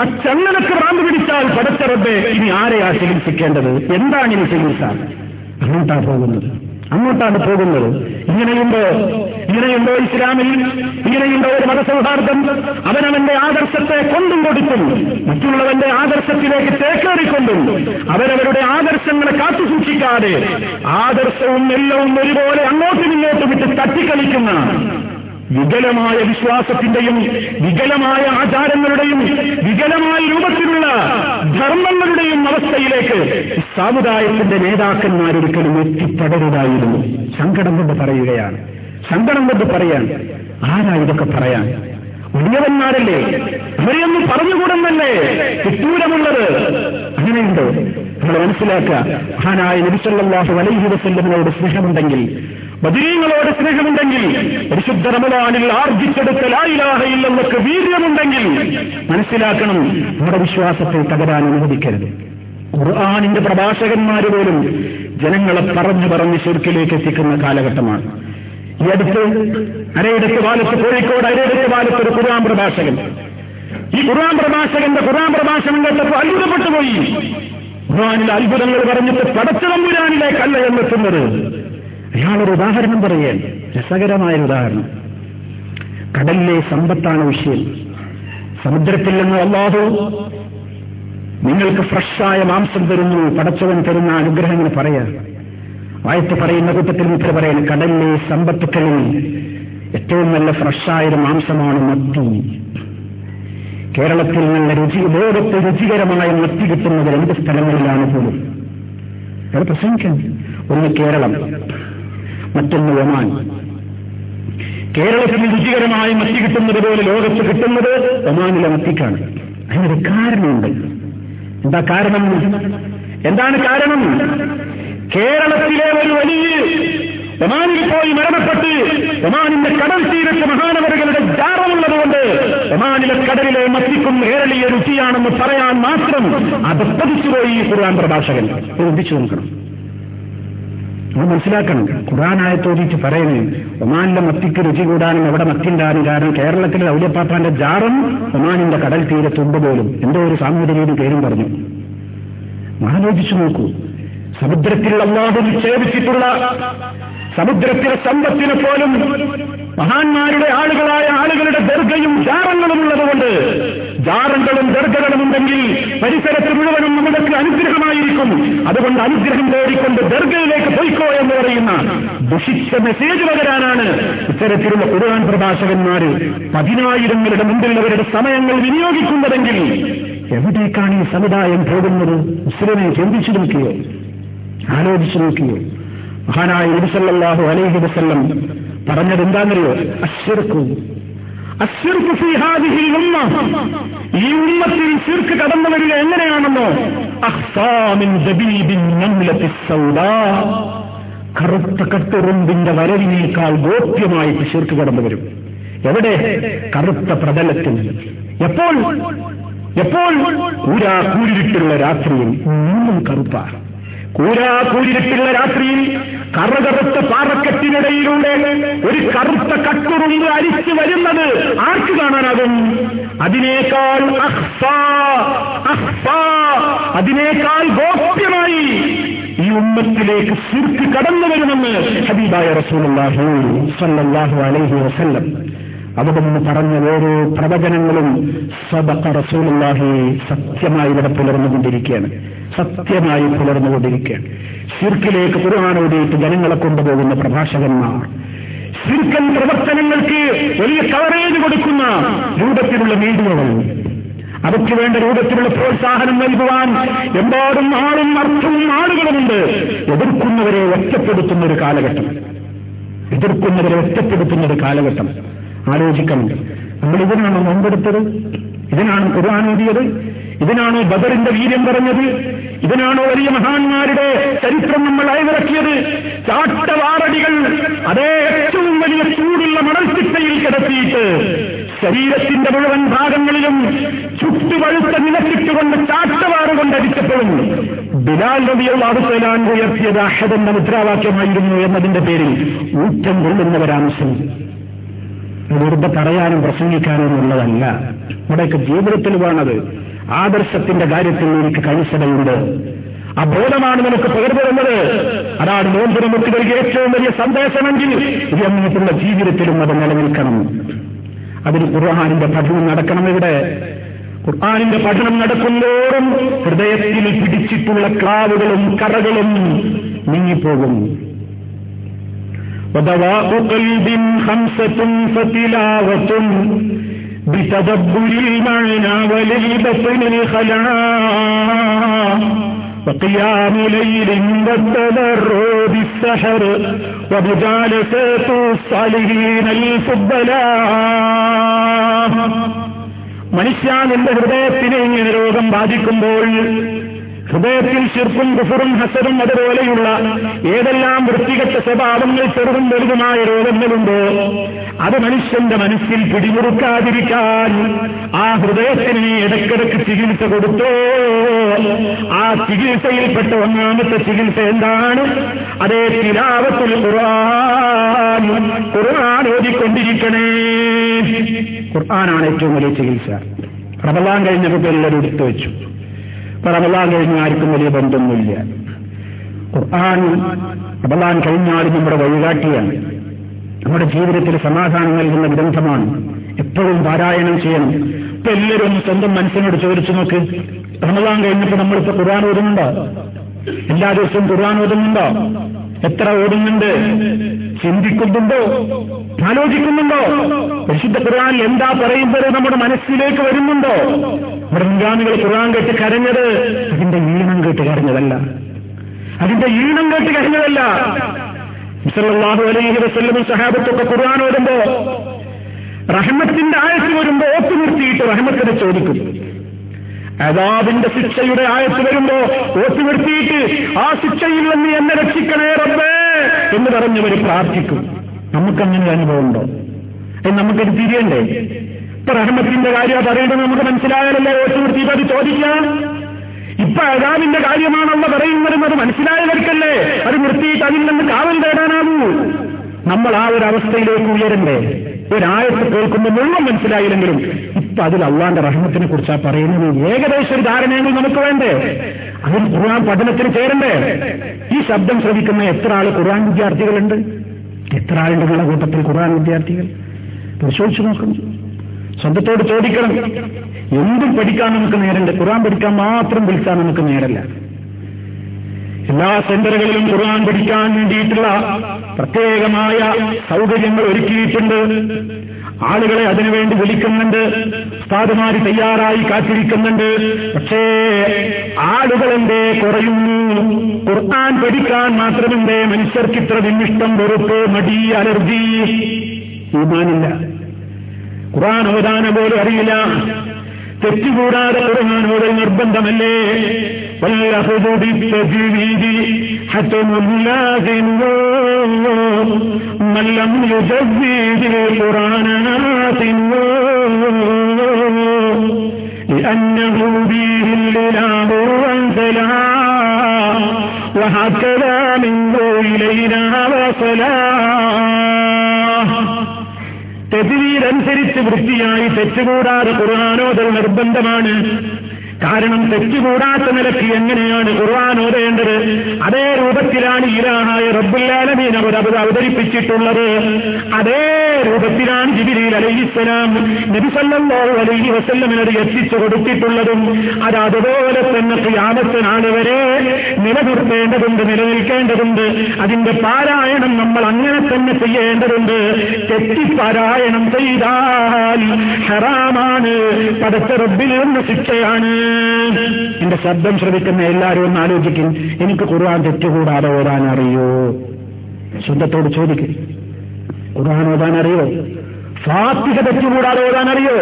ആ ചങ്ങലക്ക് ഭ്രാന്ത് പിടിച്ചാൽ പടച്ചറബ് ഇനി ആരെയാ ചികിത്സിക്കേണ്ടത്? എന്താണ് ഇനി ചികിത്സ? അങ്ങോട്ടാ പോകുന്നത്. അങ്ങോട്ടാണ് പോകുന്നത്. ഇങ്ങനെയുണ്ടോ? ഇങ്ങനെയുണ്ടോ ഇസ്ലാമിൽ? ഇങ്ങനെയുണ്ടോ ഒരു മതസൗഹാർദ്ദം? അവനവന്റെ ആദർശത്തെ കൊണ്ടും കൊടുക്കും. മറ്റുള്ളവന്റെ ആദർശത്തിലേക്ക് തേക്കേറിക്കൊണ്ടും അവരവരുടെ ആദർശങ്ങളെ കാത്തുസൂക്ഷിക്കാതെ ആദർശവും എല്ലവും ഒരുപോലെ അങ്ങോട്ടും ഇങ്ങോട്ടും വിട്ട് തട്ടിക്കളിക്കുന്ന വികലമായ വിശ്വാസത്തിന്റെയും വികലമായ ആചാരങ്ങളുടെയും വികലമായ രൂപത്തിലുള്ള ധർമ്മങ്ങളുടെയും അവസ്ഥയിലേക്ക് സമുദായത്തിന്റെ നേതാക്കന്മാരൊരിക്കലും എത്തിപ്പെടരുതായിരുന്നു. സങ്കടം കൊണ്ട് പറയുകയാണ്. സങ്കടം കൊണ്ട് പറയാൻ ആരാ ഇതൊക്കെ പറയാൻ? വലിയവന്മാരല്ലേ? അവരെയൊന്നും പറഞ്ഞുകൂടുന്നല്ലേ? വിദൂരമുള്ളത് അങ്ങനെയുണ്ടോ? നമ്മൾ മനസ്സിലാക്കുക. മഹാനായ നബിസല്ലാഹു വലൈഹി വസല്ലമിനോട് സ്നേഹമുണ്ടെങ്കിൽ ബദരീങ്ങളോട് സ്നേഹമുണ്ടെങ്കിൽ പരിശുദ്ധ റമദാനിൽ ആർജിച്ചെടുത്ത ലായിലാഹയില്ലെന്നൊക്കെ വീര്യമുണ്ടെങ്കിൽ മനസ്സിലാക്കണം നമ്മുടെ വിശ്വാസത്തെ തകരാൻ അനുവദിക്കരുത്. ഖുർആാനിന്റെ പ്രഭാഷകന്മാര് പോലും ജനങ്ങളെ പറഞ്ഞു പറഞ്ഞ് ശിർക്കിലേക്ക് എത്തിക്കുന്ന കാലഘട്ടമാണ്. ഈ അടുത്ത് അരയിടത്ത് കാലത്ത് കോഴിക്കോട് അരയിടത്ത് കാലത്ത് ഒരു ഖുർആൻ പ്രഭാഷകൻ. ഈ ഖുർആൻ പ്രഭാഷകന്റെ ഖുർആൻ പ്രഭാഷണം കേട്ടപ്പോൾ അത്ഭുതപ്പെട്ടു പോയി. ഖുർആനിൽ അത്ഭുതങ്ങൾ പറഞ്ഞിട്ട് പടച്ചതമ്പുരാനിലേക്കല്ല എന്നെത്തുന്നത്. അയാളൊരു ഉദാഹരണം പറയുകയാണ് രസകരമായൊരു ഉദാഹരണം കടലിലെ സമ്പത്താണ് വിഷയം. സമുദ്രത്തിൽ നിന്ന് അല്ലാഹു നിങ്ങൾക്ക് ഫ്രഷായ മാംസം തരുന്നു പടച്ചവൻ തരുന്ന അനുഗ്രഹങ്ങൾ പറയാ വായത്ത് പറയുന്ന കൂട്ടത്തിൽ മിത്ര പറയാൻ കടലിലെ സമ്പത്തുക്കളിൽ ഏറ്റവും നല്ല ഫ്രഷായൊരു മാംസമാണ് മത്തി. കേരളത്തിൽ നല്ല രുചി ലോകത്ത് രുചികരമായ മത്തി കിട്ടുന്നത് രണ്ട് സ്ഥലങ്ങളിലാണ് പോലും. അത് പ്രസംഗിക്കാൻ. ഒന്ന് കേരളം. മറ്റൊന്ന് ഒമാൻ. കേരളത്തിൽ രുചികരമായി മത്തി കിട്ടുന്നത് പോലെ ലോകത്ത് കിട്ടുന്നത് ഒമാനിലെ മത്തിക്കാണ്. അതിനൊരു കാരണമുണ്ട്. എന്താ കാരണം? എന്താണ് കാരണം? കേരളത്തിലെ ഒരു വലിയ ഒമാനിൽ പോയി മരണപ്പെട്ട് ഒമാനിന്റെ കടൽ തീരത്ത് മഹാനവരുകളുടെ ജാറമുള്ളതുകൊണ്ട് ഒമാനിലെ കടലിലെ മത്തിക്കും കേരളീയ രുചിയാണെന്ന് പറയാൻ മാത്രം അത് പതിച്ചുപോയി ഖുർആൻ പ്രഭാഷകൻ. ചിന്തിച്ചു നോക്കണം. നമ്മൾ മനസ്സിലാക്കണം. ഖുറാനായത്തോതിച്ച് പറയുന്നത് ഒമാനിലെ മത്തിക്ക് രുചി കൂടാനും അവിടെ മത്തിണ്ടാനും കാരണം കേരളത്തിലെ ഔല്യപ്പാപ്പാന്റെ ജാറും ഒമാനിന്റെ കടൽ തീരത്തുണ്ട് പോലും. എന്തോ ഒരു സാമൂഹിക പേരും പറഞ്ഞു. ആലോചിച്ചു നോക്കൂ. സമുദ്രത്തിൽ നിക്ഷേപിച്ചിട്ടുള്ള സമുദ്രത്തിലെ സമ്പത്തിനെ പോലും മഹാന്മാരുടെ ആളുകളായ ആളുകളുടെ ദർഗയും ജാറങ്ങളും ഉള്ളതുകൊണ്ട് ജാറങ്ങളും ദർഗകളും ഉണ്ടെങ്കിൽ പരിസരത്ത് മുഴുവനും നമുക്ക് അനുഗ്രഹമായിരിക്കും. അതുകൊണ്ട് അനുഗ്രഹം തേടിക്കൊണ്ട് ദർഗയിലേക്ക് പോയിക്കോ എന്ന് പറയുന്ന ദുഷിച്ച മെസ്സേജ് പകരാനാണ് ഇത്തരത്തിലുള്ള ഖുർആൻ പ്രഭാഷകന്മാർ പതിനായിരങ്ങളുടെ മുമ്പിലുള്ളവരുടെ സമയങ്ങൾ വിനിയോഗിക്കുന്നതെങ്കിൽ എവിടേക്കാണ് ഈ സമുദായം പോകുന്നത്? മുസ്ലിമെ ചിന്തിച്ചു നോക്കിയോ. ആലോചിച്ചു നോക്കിയോ. മഹാനായ നബിസല്ലാഹു അലൈഹി വസല്ലം പറഞ്ഞത് എന്താണെന്നറിയോ ഈ ഉമ്മത്തിൽ ശിർക്ക് കടന്നു വരിക എങ്ങനെയാണെന്നോ? കറുത്ത കട്ടുറുമ്പിന്റെ വരവിനേക്കാൾ ഗോപ്യമായിട്ട് ശിർക്ക് കടന്നു വരും. എവിടെ? കറുത്ത പ്രതലത്തിൽ. എപ്പോൾ? എപ്പോൾ? കൂരാ കൂരിട്ടുള്ള രാത്രിയിൽ. മൂന്നും കറുപ്പാണ് കൂരാ കൂരിട്ടുള്ള രാത്രിയിൽ കറുകറുത്ത പാറക്കെട്ടിനിടയിലൂടെ ഒരു കറുത്ത കട്ടുറുമ്പ് അരിച്ചു വരുന്നത് ആർക്ക് കാണാനാകും? അതിനേക്കാൾ അതിനേക്കാൾ ഗോപ്യമായി ഈ ഉമ്മത്തിലേക്ക് ശിർക്ക് കടന്നു വരുമെന്ന് ഹബീബായ സ്വല്ലല്ലാഹു അലൈഹി വസല്ലം നിന്ന് പറഞ്ഞ ഓരോ പ്രവചനങ്ങളും സബക്ക റസൂലുള്ളാഹി സത്യമായി ഇവിടെ പുലർന്നുകൊണ്ടിരിക്കുകയാണ്. സത്യമായി പുലർന്നുകൊണ്ടിരിക്കുകയാണ്. സിർക്കിലേക്ക് കുറവാനോടിയിട്ട് ജനങ്ങളെ കൊണ്ടുപോകുന്ന പ്രഭാഷകന്മാർ. സിർക്കൽ പ്രവർത്തനങ്ങൾക്ക് വലിയ കവറേജ് കൊടുക്കുന്ന രൂപത്തിലുള്ള മീഡിയകൾ. അവയ്ക്ക് വേണ്ട രൂപത്തിലുള്ള പ്രോത്സാഹനം നൽകുവാൻ എമ്പാടും ആളും അർത്ഥവും ആളുകളുമുണ്ട്. എതിർക്കുന്നവരെ ഒറ്റപ്പെടുത്തുന്ന ഒരു കാലഘട്ടം. എതിർക്കുന്നവരെ ഒറ്റപ്പെടുത്തുന്ന ഒരു കാലഘട്ടം. ആലോചിക്കണം. നമ്മൾ ഇതിനാണ് നോമ്പെടുത്തത് ഇതിനാണ് ഖുർആൻ ഇതിനാണോ ബദറിന്റെ വീര്യം പറഞ്ഞത്. ഇതിനാണോ വലിയ മഹാന്മാരുടെ ചരിത്രം നമ്മൾ അയവിറക്കിയത്. ചാട്ടവാറടികൾ അതേ ഏറ്റവും വലിയ ചൂടുള്ള മണൽത്തിട്ടയിൽ കിടത്തിയിട്ട് ശരീരത്തിന്റെ മുഴുവൻ ഭാഗങ്ങളിലും ചുട്ടുപഴുത്ത നിലത്തിട്ടുകൊണ്ട് ചാട്ടവാറ് കൊണ്ടടിച്ചപ്പോഴും ബിലാൽ നബിയുള്ള അവസലാൻ ഉയർത്തിയത് അഹദന്റെ മുദ്രാവാക്യമായിരുന്നു എന്നതിന്റെ പേരിൽ ഊറ്റം കൊള്ളുന്നവരാണ് മുസ്ലിം. വെറുതെ പറയാനും പ്രസംഗിക്കാനും ഉള്ളതല്ല. നമ്മുടെയൊക്കെ ജീവിതത്തിൽ വേണത് ആദർശത്തിന്റെ കാര്യത്തിൽ എനിക്ക് കണിശതയുണ്ട് ആ ബോധമാണ് നമുക്ക് പകർന്നു തന്നത് അതാണ് നോമ്പ് നമുക്ക് നൽകിയ ഏറ്റവും വലിയ സന്ദേശമെങ്കിൽ ഇത് എന്നിട്ടുള്ള ജീവിതത്തിലും അത് നിലനിൽക്കണം. അതിന് ഖുർഹാനിന്റെ പഠനം നടക്കണം ഇവിടെ. ഖുർആാനിന്റെ പഠനം നടക്കുന്തോറും ഹൃദയത്തിൽ പിടിച്ചിട്ടുള്ള ക്ലാവുകളും കറകളും നീങ്ങിപ്പോകും. ودواء قلب خمسة فتلاوة بتدبر المعنى وللبطن الخلاء وقيام ليل والتذر بالسحر ومجالسات الصالحين الفضلاء മനുഷ്യ നിന്റെ ഹൃദയത്തിനെ ഇങ്ങനെ രോഗം ബാധിക്കുമ്പോൾ ഹൃദയത്തിൽ ശിർപ്പും കുഫറും ഹസറും അതുപോലെയുള്ള ഏതെല്ലാം വൃത്തികെട്ട സ്വഭാവങ്ങൾ ചെറുതും വലുതുമായ രോഗങ്ങളുണ്ടോ അത് മനുഷ്യന്റെ മനസ്സിൽ പിടിമുറുക്കാതിരിക്കാൻ ആ ഹൃദയത്തിന് ഇടയ്ക്കിടയ്ക്ക് ചികിത്സ കൊടുത്തോ? ആ ചികിത്സയിൽപ്പെട്ട ഒന്നാമത്തെ ചികിത്സ എന്താണ്? അതേ തിരാവത്തിൽ ഖുർആൻ. ഖുർആൻ ഓതിക്കൊണ്ടിരിക്കണേ. ഖുർആനാണ് ഏറ്റവും വലിയ ചികിത്സ. റമലാൻ കഴിഞ്ഞപ്പോൾ എല്ലാവരും എടുത്തു വെച്ചു. റമലാൻ കഴിഞ്ഞ ആർക്കും വലിയ ബന്ധമൊന്നുമില്ല. ഖുർആൻ റമലാൻ കഴിഞ്ഞാലും നമ്മുടെ വഴികാട്ടിയാണ്. നമ്മുടെ ജീവിതത്തിൽ സമാധാനം നൽകുന്ന ഗ്രന്ഥമാണ്. എപ്പോഴും പാരായണം ചെയ്യണം. ഇപ്പൊ എല്ലാവരും സ്വന്തം മനസ്സിനോട് ചോദിച്ചു നോക്ക് റമലാൻ കഴിഞ്ഞപ്പോ നമ്മളിപ്പോ ഖുർആൻ ഓതുന്നുണ്ടോ? എല്ലാ ദിവസവും ഖുർആൻ ഓതുന്നുണ്ടോ? എത്ര ഓടുന്നുണ്ട് ചിന്തിക്കുന്നുണ്ടോ? ആലോചിക്കുന്നുണ്ടോ? പരിശുദ്ധ ഖുർആൻ എന്താ പറയുന്നത് നമ്മുടെ മനസ്സിലേക്ക് വരുന്നുണ്ടോ? നമ്മുടെ മുൻഗാമികൾ ഖുർആൻ കേട്ട് കരഞ്ഞത് അതിന്റെ ഈണം കേട്ട് കരഞ്ഞതല്ല. അതിന്റെ ഈണം കേട്ട് കരഞ്ഞതല്ല. മുസല്ലാഹു അലൈഹി വസല്ലമും സഹാബത്തൊക്കെ ഖുർആൻ ഓടുമ്പോ റഹ്മത്തിന്റെ ആയത്ത് വരുമ്പോ ഓത്തു നിർത്തിയിട്ട് റഹ്മത്തിനെ ചോദിക്കും. അതാബിന്റെ ശിക്ഷയുടെ ആയത്ത് വരുമ്പോ ഓത്തു നിർത്തിയിട്ട് ആ ശിക്ഷയിൽ നിന്ന് എന്നെ രക്ഷിക്കണേ റബ്ബേ എന്ന് പറഞ്ഞവർ പ്രാർത്ഥിക്കും. നമുക്കങ്ങനെ അനുഭവം ഉണ്ടോ നമുക്കത് തിരിയണ്ടേ? ഇപ്പൊ റഹ്മത്തിന്റെ കാര്യം പറയുന്നത് നമുക്ക് മനസ്സിലായാലല്ലേ? ഓത്തു നിർത്തിയിട്ട് അത് ചോദിക്കാം ഇപ്പൊ കാര്യമാണ് കാര്യമാണല്ലോ പറയുന്നത്? അത് മനസ്സിലായവർക്കല്ലേ? അത് നിർത്തിയിട്ട് അതിൽ നിന്ന് കാവൽ തേടാനാകൂ നമ്മൾ ആ ഒരു അവസ്ഥയിലേക്ക് ഉയരണ്ടേ? ഒരായത്ത് കേൾക്കുമ്പോൾ മുഴുവൻ മനസ്സിലായില്ലെങ്കിലും ഇപ്പൊ അതിൽ അള്ളാന്റെ റഹ്മത്തിനെ കുറിച്ചാ പറയുന്നത് ഏകദേശം ഒരു ധാരണയെങ്കിൽ നമുക്ക് വേണ്ടേ? അതിൽ ഖുർആൻ പഠനത്തിന് ചേരണ്ടേ? ഈ ശബ്ദം ശ്രവിക്കുന്ന എത്ര ആൾ ഖുർആൻ വിദ്യാർത്ഥികളുണ്ട്? എത്ര നിങ്ങളുടെ കൂട്ടത്തിൽ ഖുർആൻ വിദ്യാർത്ഥികൾ? പരിശോധിച്ചു നോക്കണം. സ്വന്തത്തോട് ചോദിക്കണം. എന്തും പഠിക്കാൻ നമുക്ക് നേരണ്ട് ഖുർആൻ പഠിക്കാൻ മാത്രം വിളിക്കാൻ നമുക്ക് നേരല്ല. എല്ലാ സെന്ററുകളിലും ഖുർആൻ പഠിക്കാൻ വേണ്ടിയിട്ടുള്ള പ്രത്യേകമായ സൗകര്യങ്ങൾ ഒരുക്കിയിട്ടുണ്ട്. ആളുകളെ അതിനുവേണ്ടി വിളിക്കുന്നുണ്ട്. ഉസ്താദുമാര് തയ്യാറായി കാത്തിരിക്കുന്നുണ്ട്. പക്ഷേ ആളുകളെന്തേ കുറയുന്നു? ഖുർആൻ പഠിക്കാൻ മാത്രമെന്തേ മനുഷ്യർക്ക് ഇത്ര വിന്നിഷ്ടം വെറുപ്പ് മടി അലർജി ഈമാനില്ല. ഖുർആൻ ഓതാന പോലും അറിയില്ല തെറ്റുകൂടാതെ ഖുർആൻ ഓതൽ നിർബന്ധമല്ലേ والأخذ بالتجويد حتم لازم من لم يجوز القرآن آثم لأنه به الإله أنزلا وهكذا منه إلينا وصلا തെറ്റിനീരനുസരിച്ച് വൃത്തിയായി തെറ്റുകൂടാതെ ഖുർആാനോദൽ നിർബന്ധമാണ്. കാരണം തെറ്റുകൂടാത്ത നിലയ്ക്ക് എങ്ങനെയാണ് ഖുർആൻ ഓതേണ്ടത്? അതേ രൂപത്തിലാണ് ഇലാഹായ റബ്ബുല്ലാലമീൻ അവർ അത് അവതരിപ്പിച്ചിട്ടുള്ളത്. അതേ രൂപത്തിലാണ് ജിബിരിൽ അലൈഹിസ്സലാം നബിസല്ലോ അലൈഹി വസല്ലമിനത് എത്തിച്ചു കൊടുത്തിട്ടുള്ളതും. അത് അതുപോലെ തന്നെ യാമത്തിനാണ് വരെ നിലനിർത്തേണ്ടതുണ്ട് നിലനിൽക്കേണ്ടതുണ്ട്. അതിന്റെ പാരായണം നമ്മൾ അങ്ങനെ തന്നെ ചെയ്യേണ്ടതുണ്ട്. തെറ്റിപ്പാരായണം ചെയ്താൽ ഹറാമാണ്. പടച്ച റബ്ബിൽ നിന്ന് ശിക്ഷയാണ്. എന്റെ ശബ്ദം ശ്രവിക്കുന്ന എല്ലാവരും ഒന്ന് ആലോചിക്കും. എനിക്ക് ഖുർആൻ തെറ്റുകൂടാതെ ഓടാൻ അറിയോ? ശബ്ദത്തോട് ചോദിക്കും. ഖുർആൻ ഓടാൻ അറിയോ? ഫാത്തിഹ തെറ്റുകൂടാതെ ഓടാൻ അറിയോ?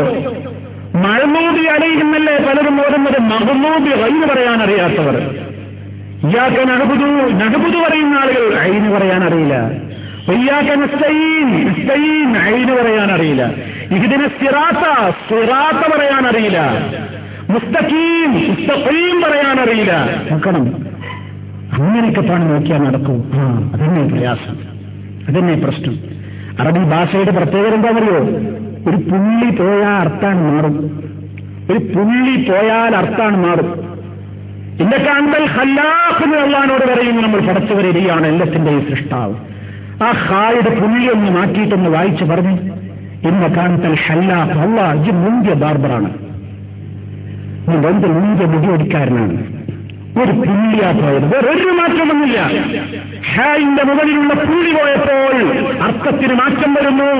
മഴമൂബി അറിയുന്നല്ലേ പലരും ഓടുന്നത് മഹമൂബി വൈന്ന് പറയാൻ അറിയാത്തവർ. ഇയാൾക്ക് നടപുതു നടപുതു പറയുന്ന ആളുകൾ അയിന് പറയാൻ അറിയില്ല. വയ്യാക്ക ഐന് പറയാൻ അറിയില്ല. ഇതിന് സിറാത്ത സിറാത്ത പറയാൻ അറിയില്ല. മുസ്തഖീം മുസ്തഖീം പറയാൻ അറിയില്ല നോക്കണം. അങ്ങനെയൊക്കെ പാണ് നോക്കിയാൽ നടക്കൂ. ആ അതന്നെ പ്രയാസം. അതന്നെ പ്രശ്നം. അറബി ഭാഷയുടെ പ്രത്യേകത എന്താണെന്നറിയോ? ഒരു പുള്ളി പോയാൽ അർത്ഥാണ് മാറും. ഒരു പുള്ളി പോയാൽ അർത്ഥാണ് മാറും. എന്റെ കാന്തൽ ഹല്ലാഖ് എന്ന് അള്ളഹാനോട് പറയുന്നു നമ്മൾ പടച്ചവരികയാണ് എല്ലാത്തിന്റെയും സൃഷ്ടാവ്. ആ ഹായുടെ പുള്ളി ഒന്ന് മാറ്റിയിട്ടൊന്ന് വായിച്ചു പറഞ്ഞു എന്റെ കാന്തൽ ഹല്ലാഖ് അള്ളാഹ് മുന്തിയ ബാർബറാണ്. രണ്ട് മുന്തിയ മുടിയൊടിക്കാരനാണ്. ഒരു പുള്ളിയാ പോയത്. വേറൊരു മാറ്റമൊന്നുമില്ല. ഹായിന്റെ മുകളിലുള്ള പുള്ളി പോയപ്പോൾ അർത്ഥത്തിന് മാറ്റം വരുന്നു.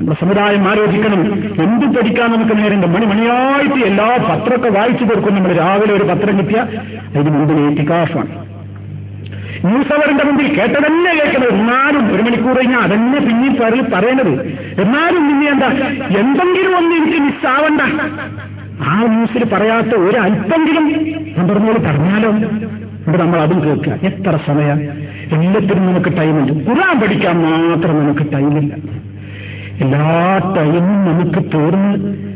നമ്മുടെ സമുദായം ആലോചിക്കണം. എന്ത് പഠിക്കാൻ നമുക്ക് നേരണ്ട് മണി മണിയായിട്ട് എല്ലാ പത്രമൊക്കെ വായിച്ചു കൊടുക്കും. നമ്മൾ രാവിലെ ഒരു പത്രം കിട്ടിയ അതിന് മുമ്പ് ഏറ്റിക്കാഫാണ് ന്യൂസ് അവറിന്റെ മുമ്പിൽ കേട്ടതന്നെ കേൾക്കുന്നത്. എന്നാലും ഒരു മണിക്കൂർ കഴിഞ്ഞാൽ അതന്നെ പിന്നെയും പറ പറയണത്. എന്നാലും പിന്നെ എന്താ? എന്തെങ്കിലും ഒന്ന് എനിക്ക് മിസ്സാവണ്ട ആ ന്യൂസിൽ പറയാത്ത ഒരു അല്പെങ്കിലും പറഞ്ഞോളൂ പറഞ്ഞാലോ? ഇവിടെ നമ്മൾ അതും കേൾക്കുക. എത്ര സമയം? എല്ലാത്തിനും നമുക്ക് ടൈമുണ്ട് ഖുറാൻ പഠിക്കാൻ മാത്രം നമുക്ക് ടൈമില്ല എല്ലാ ടൈമും നമുക്ക് തീർന്ന്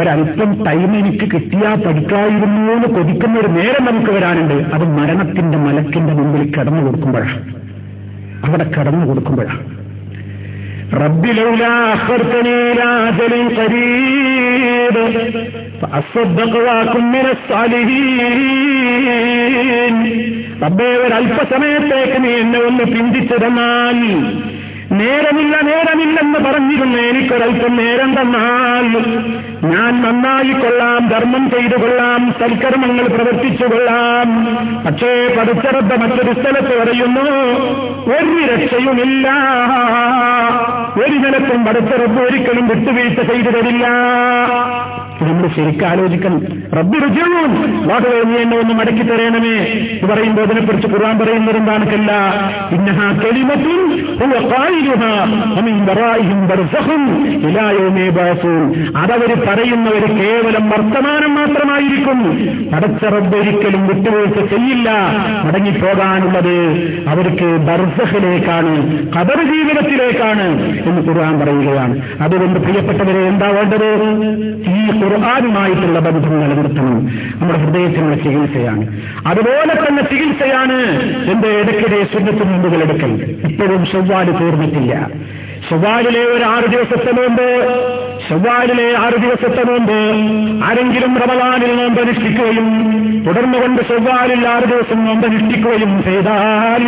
ഒരല്പം ടൈം എനിക്ക് കിട്ടിയാൽ പഠിക്കായിരുന്നു എന്ന് കൊതിക്കുന്ന ഒരു നേരം നമുക്ക് വരാനുണ്ട്. അത് മരണത്തിന്റെ മലക്കിന്റെ മുമ്പിൽ കിടന്നു കൊടുക്കുമ്പോഴാണ്. അവിടെ കിടന്നു കൊടുക്കുമ്പോഴാണ്. رب لولا أخرتني إلى أجل قريب فأصدق وأكن من الصالحين റബ്ബേ ഒരല്പസമയത്തേക്ക് നീ എന്നെ ഒന്ന് പിന്തിച്ചു തന്നാൽ നേരമില്ല നേരമില്ലെന്ന് പറഞ്ഞിരുന്ന. എനിക്കൊരൽപ്പം നേരം തന്നാൽ ഞാൻ നന്നായി കൊള്ളാം ധർമ്മം ചെയ്തു കൊള്ളാം സൽക്കർമ്മങ്ങൾ പ്രവർത്തിച്ചു കൊള്ളാം. പക്ഷേ പടുച്ചറബ മറ്റൊരു സ്ഥലത്ത് പറയുന്നു ഒരു രക്ഷയുമില്ല. ഒരു നിലത്തും പടുച്ചറബ് ഒരിക്കലും വിട്ടുവീഴ്ച ചെയ്തു തരില്ല. നമ്മൾ ശരിക്കും ആലോചിക്കണം. റബ്ബി രുചിയും വാക്കുകൾ നീ എന്നെ ഒന്ന് മടക്കി തരണമേ എന്ന് പറയുമ്പോൾ അതിനെക്കുറിച്ച് ഖുർആൻ പറയുന്നത് എന്താണെന്നല്ല ഇന്നഹ കലിമത്തും അതവർ പറയുന്നവർ കേവലം വർത്തമാനം മാത്രമായിരിക്കും. പടച്ച റബ്ബ് ഒരിക്കലും വിട്ടുവീഴ്ച ചെയ്യില്ല. മടങ്ങിപ്പോകാനുള്ളത് അവർക്ക് ബർസഹിലേക്കാണ് കബർ ജീവിതത്തിലേക്കാണ് എന്ന് ഖുർആൻ പറയുകയാണ്. അതുകൊണ്ട് പ്രിയപ്പെട്ടവരെ എന്താ വേണ്ടത്? ഈ ഖുർആാനുമായിട്ടുള്ള ബന്ധം നിലനിർത്തണം നമ്മുടെ ഹൃദയത്തിനുള്ള ചികിത്സയാണ്. അതുപോലെ തന്നെ ചികിത്സയാണ് എന്റെ ഇടയ്ക്കിടെ സുന്നത്ത് മുമ്പുകൾ എടുക്കൽ. ഇപ്പോഴും ചൊവ്വാൽ بها ചൊവ്വാലിലെ ഒരു ആറ് ദിവസത്തെ നോമ്പ് ചൊവ്വാലിലെ ആറ് ദിവസത്തെ നോമ്പ് ആരെങ്കിലും റമദാനിൽ നോമ്പ് അനുഷ്ഠിക്കുകയും തുടർന്നുകൊണ്ട് ചൊവ്വാലിൽ ആറ് ദിവസം നോമ്പ് അനുഷ്ഠിക്കുകയും ചെയ്താൽ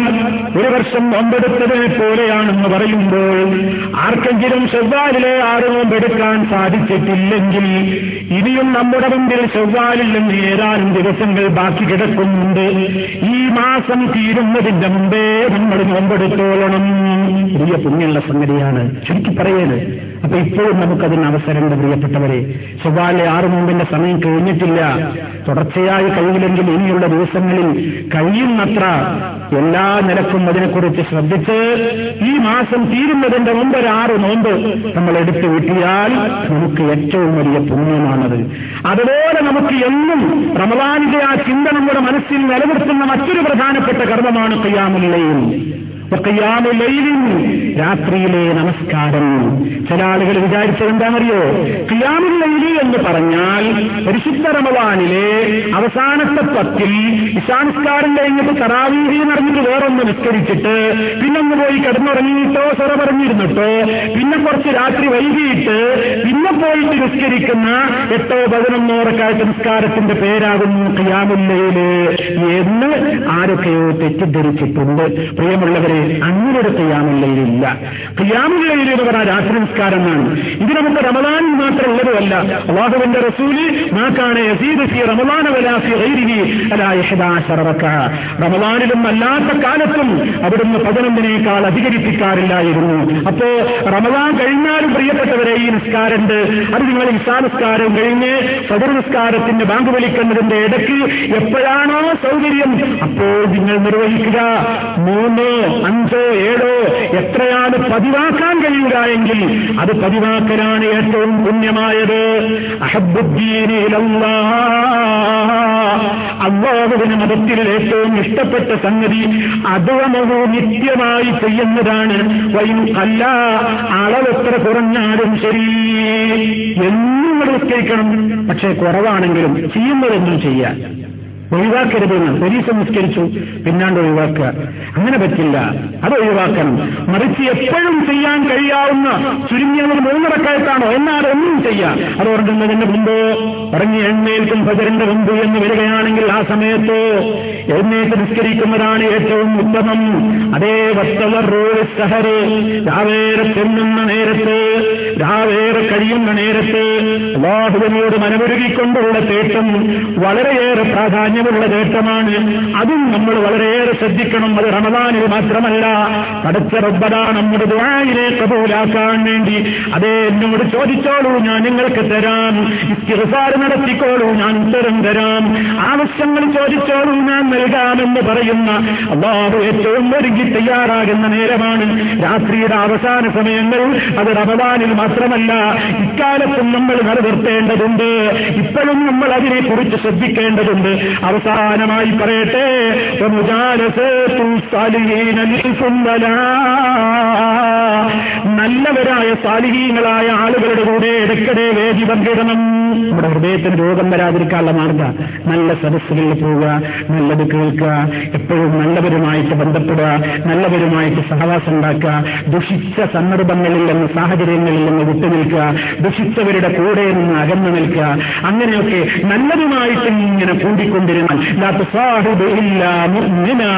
ഒരു വർഷം നോമ്പെടുത്തത് പോലെയാണെന്ന് പറയുമ്പോൾ ആർക്കെങ്കിലും ചൊവ്വാലിലെ ആറ് നോമ്പെടുക്കാൻ സാധിച്ചിട്ടില്ലെങ്കിൽ ഇനിയും നമ്മുടെ മുമ്പിൽ ചൊവ്വാലിൽ ഏതാനും ദിവസങ്ങൾ ബാക്കി കിടക്കുന്നുണ്ട്. ഈ മാസം തീരുന്നതിന്റെ മുമ്പേ നമ്മൾ നോമ്പെടുത്തോളണം. പുതിയ പുണ്യുള്ള സംഗതിയാണ്. ചുരുക്കി പറയൽ അപ്പൊ ഇപ്പോഴും നമുക്കതിന് അവസരമുണ്ട് പ്രിയപ്പെട്ടവരെ. ചൊവ്വാലെ ആറു മുമ്പിന്റെ സമയം കഴിഞ്ഞിട്ടില്ല. തുടർച്ചയായി കഴിയില്ലെങ്കിൽ ഇനിയുള്ള ദിവസങ്ങളിൽ കഴിയുന്നത്ര എല്ലാ നിലക്കും അതിനെക്കുറിച്ച് ശ്രദ്ധിച്ച് ഈ മാസം തീരുന്നതിന്റെ മുമ്പ് ഒരു ആറ് നോമ്പ് നമ്മൾ എടുത്തു വിട്ടിയാൽ നമുക്ക് ഏറ്റവും വലിയ പുണ്യമാണത്. അതുപോലെ നമുക്ക് എന്നും റമദാനിന്റെ ആ ചിന്ത നമ്മുടെ മനസ്സിൽ നിലനിർത്തുന്ന മറ്റൊരു പ്രധാനപ്പെട്ട കർമ്മമാണ് ഖിയാമുലൈലിൻ രാത്രിയിലെ നമസ്കാരം. ചില ആളുകൾ വിചാരിച്ചത് എന്താണെന്നറിയോ? ഖിയാമുല്ലൈലി എന്ന് പറഞ്ഞാൽ പരിശുദ്ധ റമവാനിലെ അവസാനത്തെ പത്തിൽ ഇഷാനിസ്കാരം കഴിഞ്ഞിട്ട് തറാവീഹി നടന്നിട്ട് വേറൊന്ന് നിസ്കരിച്ചിട്ട് പിന്നൊന്ന് പോയി കിടന്നുറങ്ങിയിട്ടോ സ്വറ പറഞ്ഞിരുന്നിട്ടോ പിന്നെ കുറച്ച് രാത്രി വൈകിയിട്ട് പിന്നെ പോയിട്ട് നിസ്കരിക്കുന്ന എട്ടോ പതിനൊന്നോ റക്കായത്ത് നിസ്കാരത്തിന്റെ പേരാകുന്നു ഖിയാമുല്ലയിൽ എന്ന് ആരൊക്കെയോ തെറ്റിദ്ധരിച്ചിട്ടുണ്ട്. പ്രിയമുള്ളവരെ അങ്ങനെ ഒരു ഖിയാമുല്ലയിലില്ല ഖിയാമുല്ലയിൽ എന്ന് പറഞ്ഞാൽ രാത്രി നിസ്കാരം എന്നാണ് ഇത് നമുക്ക് റമദാൻ മാത്രം ഉള്ളതുമല്ല അള്ളാഹുവിന്റെ റസൂൽ റക്അ റമദാനിലും അല്ലാത്ത കാലത്തും അവിടുന്ന് പതിനൊന്നിനേക്കാൾ അധികരിപ്പിക്കാറില്ലായിരുന്നു. അപ്പോ റമദാൻ കഴിഞ്ഞാലും പ്രിയപ്പെട്ടവരെ ഈ നിസ്കാരമുണ്ട്. അത് നിങ്ങൾ ഇസാ നിസ്കാരം കഴിഞ്ഞ് സദർ നിസ്കാരത്തിന്റെ ബാങ്ക് വിളിക്കുന്നതിന്റെ ഇടയ്ക്ക് എപ്പോഴാണോ സൗകര്യം അപ്പോൾ നിങ്ങൾ നിർവഹിക്കുക. മൂന്നോ അഞ്ചോ ഏഴോ എത്രയാണ് പതിവാക്കാൻ കഴിയുക എങ്കിൽ അത് പതിവാക്കലാണ് ഏറ്റവും പുണ്യമായത്. അള്ളാഹുവിന് മതത്തിൽ ഏറ്റവും ഇഷ്ടപ്പെട്ട സംഗതി അതുവമോ നിത്യമായി ചെയ്യുന്നതാണ്. വൈൻ അല്ല അളവെത്ര കുറഞ്ഞാലും ശരി. എന്നും നിസ്കരിക്കണം പക്ഷെ കുറവാണെങ്കിലും ചെയ്യുന്നതെന്നും ചെയ്യാൻ. ഒഴിവാക്കരുതെന്ന് പോലീസ് നിസ്കരിച്ചു. പിന്നാണ്ട് ഒഴിവാക്കുക. അങ്ങനെ പറ്റില്ല. അത് ഒഴിവാക്കണം. മറിച്ച് എപ്പോഴും ചെയ്യാൻ കഴിയാവുന്ന ചുരുങ്ങിയത് മൂന്നിറക്കായത്താണോ എന്നാൽ ഒന്നും ചെയ്യാം. അത് ഉറങ്ങുന്നതിന് മുമ്പോ ഇറങ്ങി എഴുന്നേൽക്കും ഭജരന്റെ മുമ്പ് എന്ന് വരികയാണെങ്കിൽ ആ സമയത്ത് എഴുന്നേറ്റ് നിസ്കരിക്കുന്നതാണ് ഏറ്റവും ഉത്തമം. അതേ വസ്തവർ റോഡ് സഹറ് രാവേറെ ചെന്നുന്ന നേരത്ത് രാവേറെ കഴിയുന്ന നേരത്ത് അള്ളാഹുവിനോട് മനമൊരുകിക്കൊണ്ടുള്ള തേട്ടം വളരെയേറെ പ്രാധാന്യമുള്ള നേട്ടമാണ്. അതും നമ്മൾ വളരെയേറെ ശ്രദ്ധിക്കണം. അത് റമദാനിൽ മാത്രമല്ല. അടുത്ത റബ്ബട നമ്മുടെ ദുബായിലെ കബൂലാക്കാൻ വേണ്ടി. അതേ എന്നോട് ചോദിച്ചോളൂ ഞാൻ നിങ്ങൾക്ക് തരാം. ഇസ്തിഹസാർ നടത്തിക്കോളൂ ഞാൻ ഉത്തരം തരാം. ആവശ്യങ്ങൾ ചോദിച്ചോളൂ ഞാൻ നൽകാമെന്ന് പറയുന്ന അള്ളാഹു ഏറ്റവും ഒരുങ്ങി തയ്യാറാകുന്ന നേരമാണ്. രാത്രിയുടെ അവസാന സമയങ്ങൾ അത് റമദാനിൽ മാത്രമല്ല. ഇക്കാലത്തും നമ്മൾ നിലനിർത്തേണ്ടതുണ്ട്. ഇപ്പോഴും നമ്മൾ അതിനെക്കുറിച്ച് ശ്രദ്ധിക്കേണ്ടതുണ്ട്. അവസാനമായി പറയട്ടെ. നല്ലവരായ സാലിഹീങ്ങളായ ആളുകളുടെ കൂടെ ഇടയ്ക്കിടെ വേദി പങ്കിടണം. നമ്മുടെ ഹൃദയത്തിന് രോഗം വരാതിരിക്കാനുള്ള മാർഗ. നല്ല സദസ്സുകളിൽ പോവുക നല്ലത് കേൾക്കുക എപ്പോഴും നല്ലവരുമായിട്ട് ബന്ധപ്പെടുക നല്ലവരുമായിട്ട് സഹവാസം ഉണ്ടാക്കുക ദുഷിച്ച സന്ദർഭങ്ങളിൽ നിന്ന് സാഹചര്യങ്ങളിൽ നിന്ന് വിട്ടുനിൽക്കുക ദുഷിച്ചവരുടെ കൂടെ നിന്ന് അകന്നു നിൽക്കുക അങ്ങനെയൊക്കെ നല്ലതുമായിട്ട് ഇങ്ങനെ لا تصاحب إلا مؤمنا.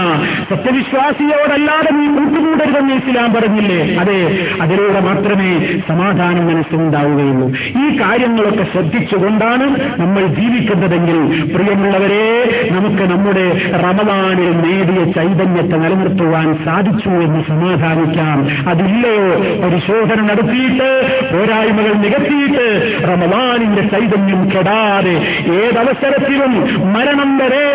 സത്യവിശ്വാസിയോടല്ലാതെ നീ കൂട്ടുകൂടരുതെന്ന് ഇസ്ലാം പറഞ്ഞില്ലേ? അതെ അതിലൂടെ മാത്രമേ സമാധാനം മനസ്സിലുണ്ടാവുകയുള്ളൂ. ഈ കാര്യങ്ങളൊക്കെ ശ്രദ്ധിച്ചുകൊണ്ടാണ് നമ്മൾ ജീവിക്കുന്നതെങ്കിൽ പ്രിയമുള്ളവരെ നമുക്ക് നമ്മുടെ റമദാനിൽ നേടിയ ചൈതന്യത്തെ നിലനിർത്തുവാൻ സാധിച്ചു എന്ന് സമാധാനിക്കാം. അതില്ലയോ? പരിശോധന നടത്തിയിട്ട് പോരായ്മകൾ നികത്തിയിട്ട് റമദാനിന്റെ ചൈതന്യം കെടാതെ ഏതവസരത്തിലും മരണം വരെ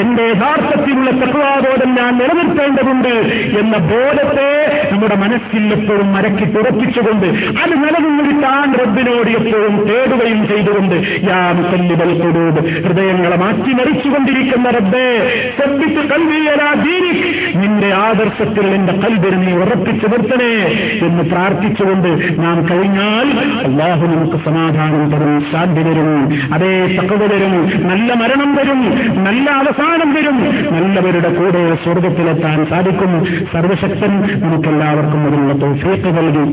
എന്റെ യഥാർത്ഥത്തിലുള്ള തത്വാബോധം ഞാൻ നിലനിർത്തേണ്ടതുണ്ട് എന്ന ബോധത്തെ നമ്മുടെ മനസ്സിൽ എപ്പോഴും മരക്കി തുറപ്പിച്ചുകൊണ്ട് അത് നിലനിന്നിരിക്കാൻ റബ്ബിനോട് എപ്പോഴും തേടുകയും ചെയ്തുകൊണ്ട് യാ മുസല്ലിബൽ കുടൂബ് ഹൃദയങ്ങളെ മാറ്റി മറിച്ചുകൊണ്ടിരിക്കുന്ന റബ്ബേ ശ്രദ്ധിച്ച് കൽവിയലാ ദീനിക് നിന്റെ ആദർശത്തിൽ എന്റെ കൽവിനെ നീ ഉറപ്പിച്ചു നിർത്തണേ എന്ന് പ്രാർത്ഥിച്ചുകൊണ്ട് നാം കഴിഞ്ഞാൽ അള്ളാഹു നമുക്ക് സമാധാനം തരും ശാന്തി തരും അതേ തക്കവ തരും നല്ല മരണം തരും നല്ല അവസാനം തരും നല്ലവരുടെ കൂടെ സ്വർഗത്തിലെത്താൻ സാധിക്കും. സർവശക്തൻ നമുക്കെല്ലാവർക്കും അതിനുള്ള തോഫീക്ക് നൽകി.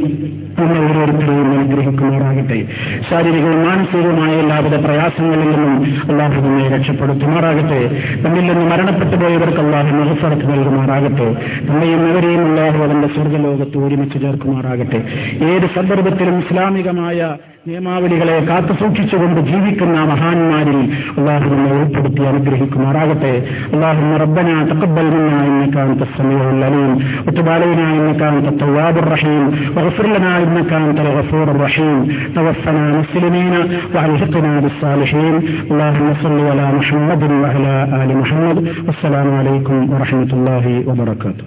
നമ്മൾ ഓരോരുത്തരെയും അനുഗ്രഹിക്കുമാറാകട്ടെ. ശാരീരികവും മാനസികവുമായ എല്ലാവിധ പ്രയാസങ്ങളിൽ നിന്നും അള്ളാഹു നമ്മെ രക്ഷപ്പെടുത്തുമാറാകട്ടെ. നമ്മിൽ നിന്ന് മരണപ്പെട്ടു പോയവർക്ക് അള്ളാഹു മഹസറത്ത് നൽകുമാറാകട്ടെ. നമ്മയും ഇവരെയും അള്ളാഹു അവന്റെ സ്വർഗലോകത്ത് ഒരുമിച്ച് ചേർക്കുമാറാകട്ടെ. ഏത് സന്ദർഭത്തിലും ഇസ്ലാമികമായ നിയമാവലികളെ കാത്തുസൂക്ഷിച്ചുകൊണ്ട് ജീവിക്കുന്ന മഹാന്മാരിൽ അള്ളാഹു നമ്മെ ഉൾപ്പെടുത്തി അനുഗ്രഹിക്കുമാറാകട്ടെ അള്ളാഹു ربنا تقبل منا انك انت السميع العليم وتب علينا انك انت التواب الرحيم واغفر لنا انك انت الغفور الرحيم توفنا مسلمين والحقنا بالصالحين اللهم صل على محمد وعلى ال محمد والسلام عليكم ورحمه الله وبركاته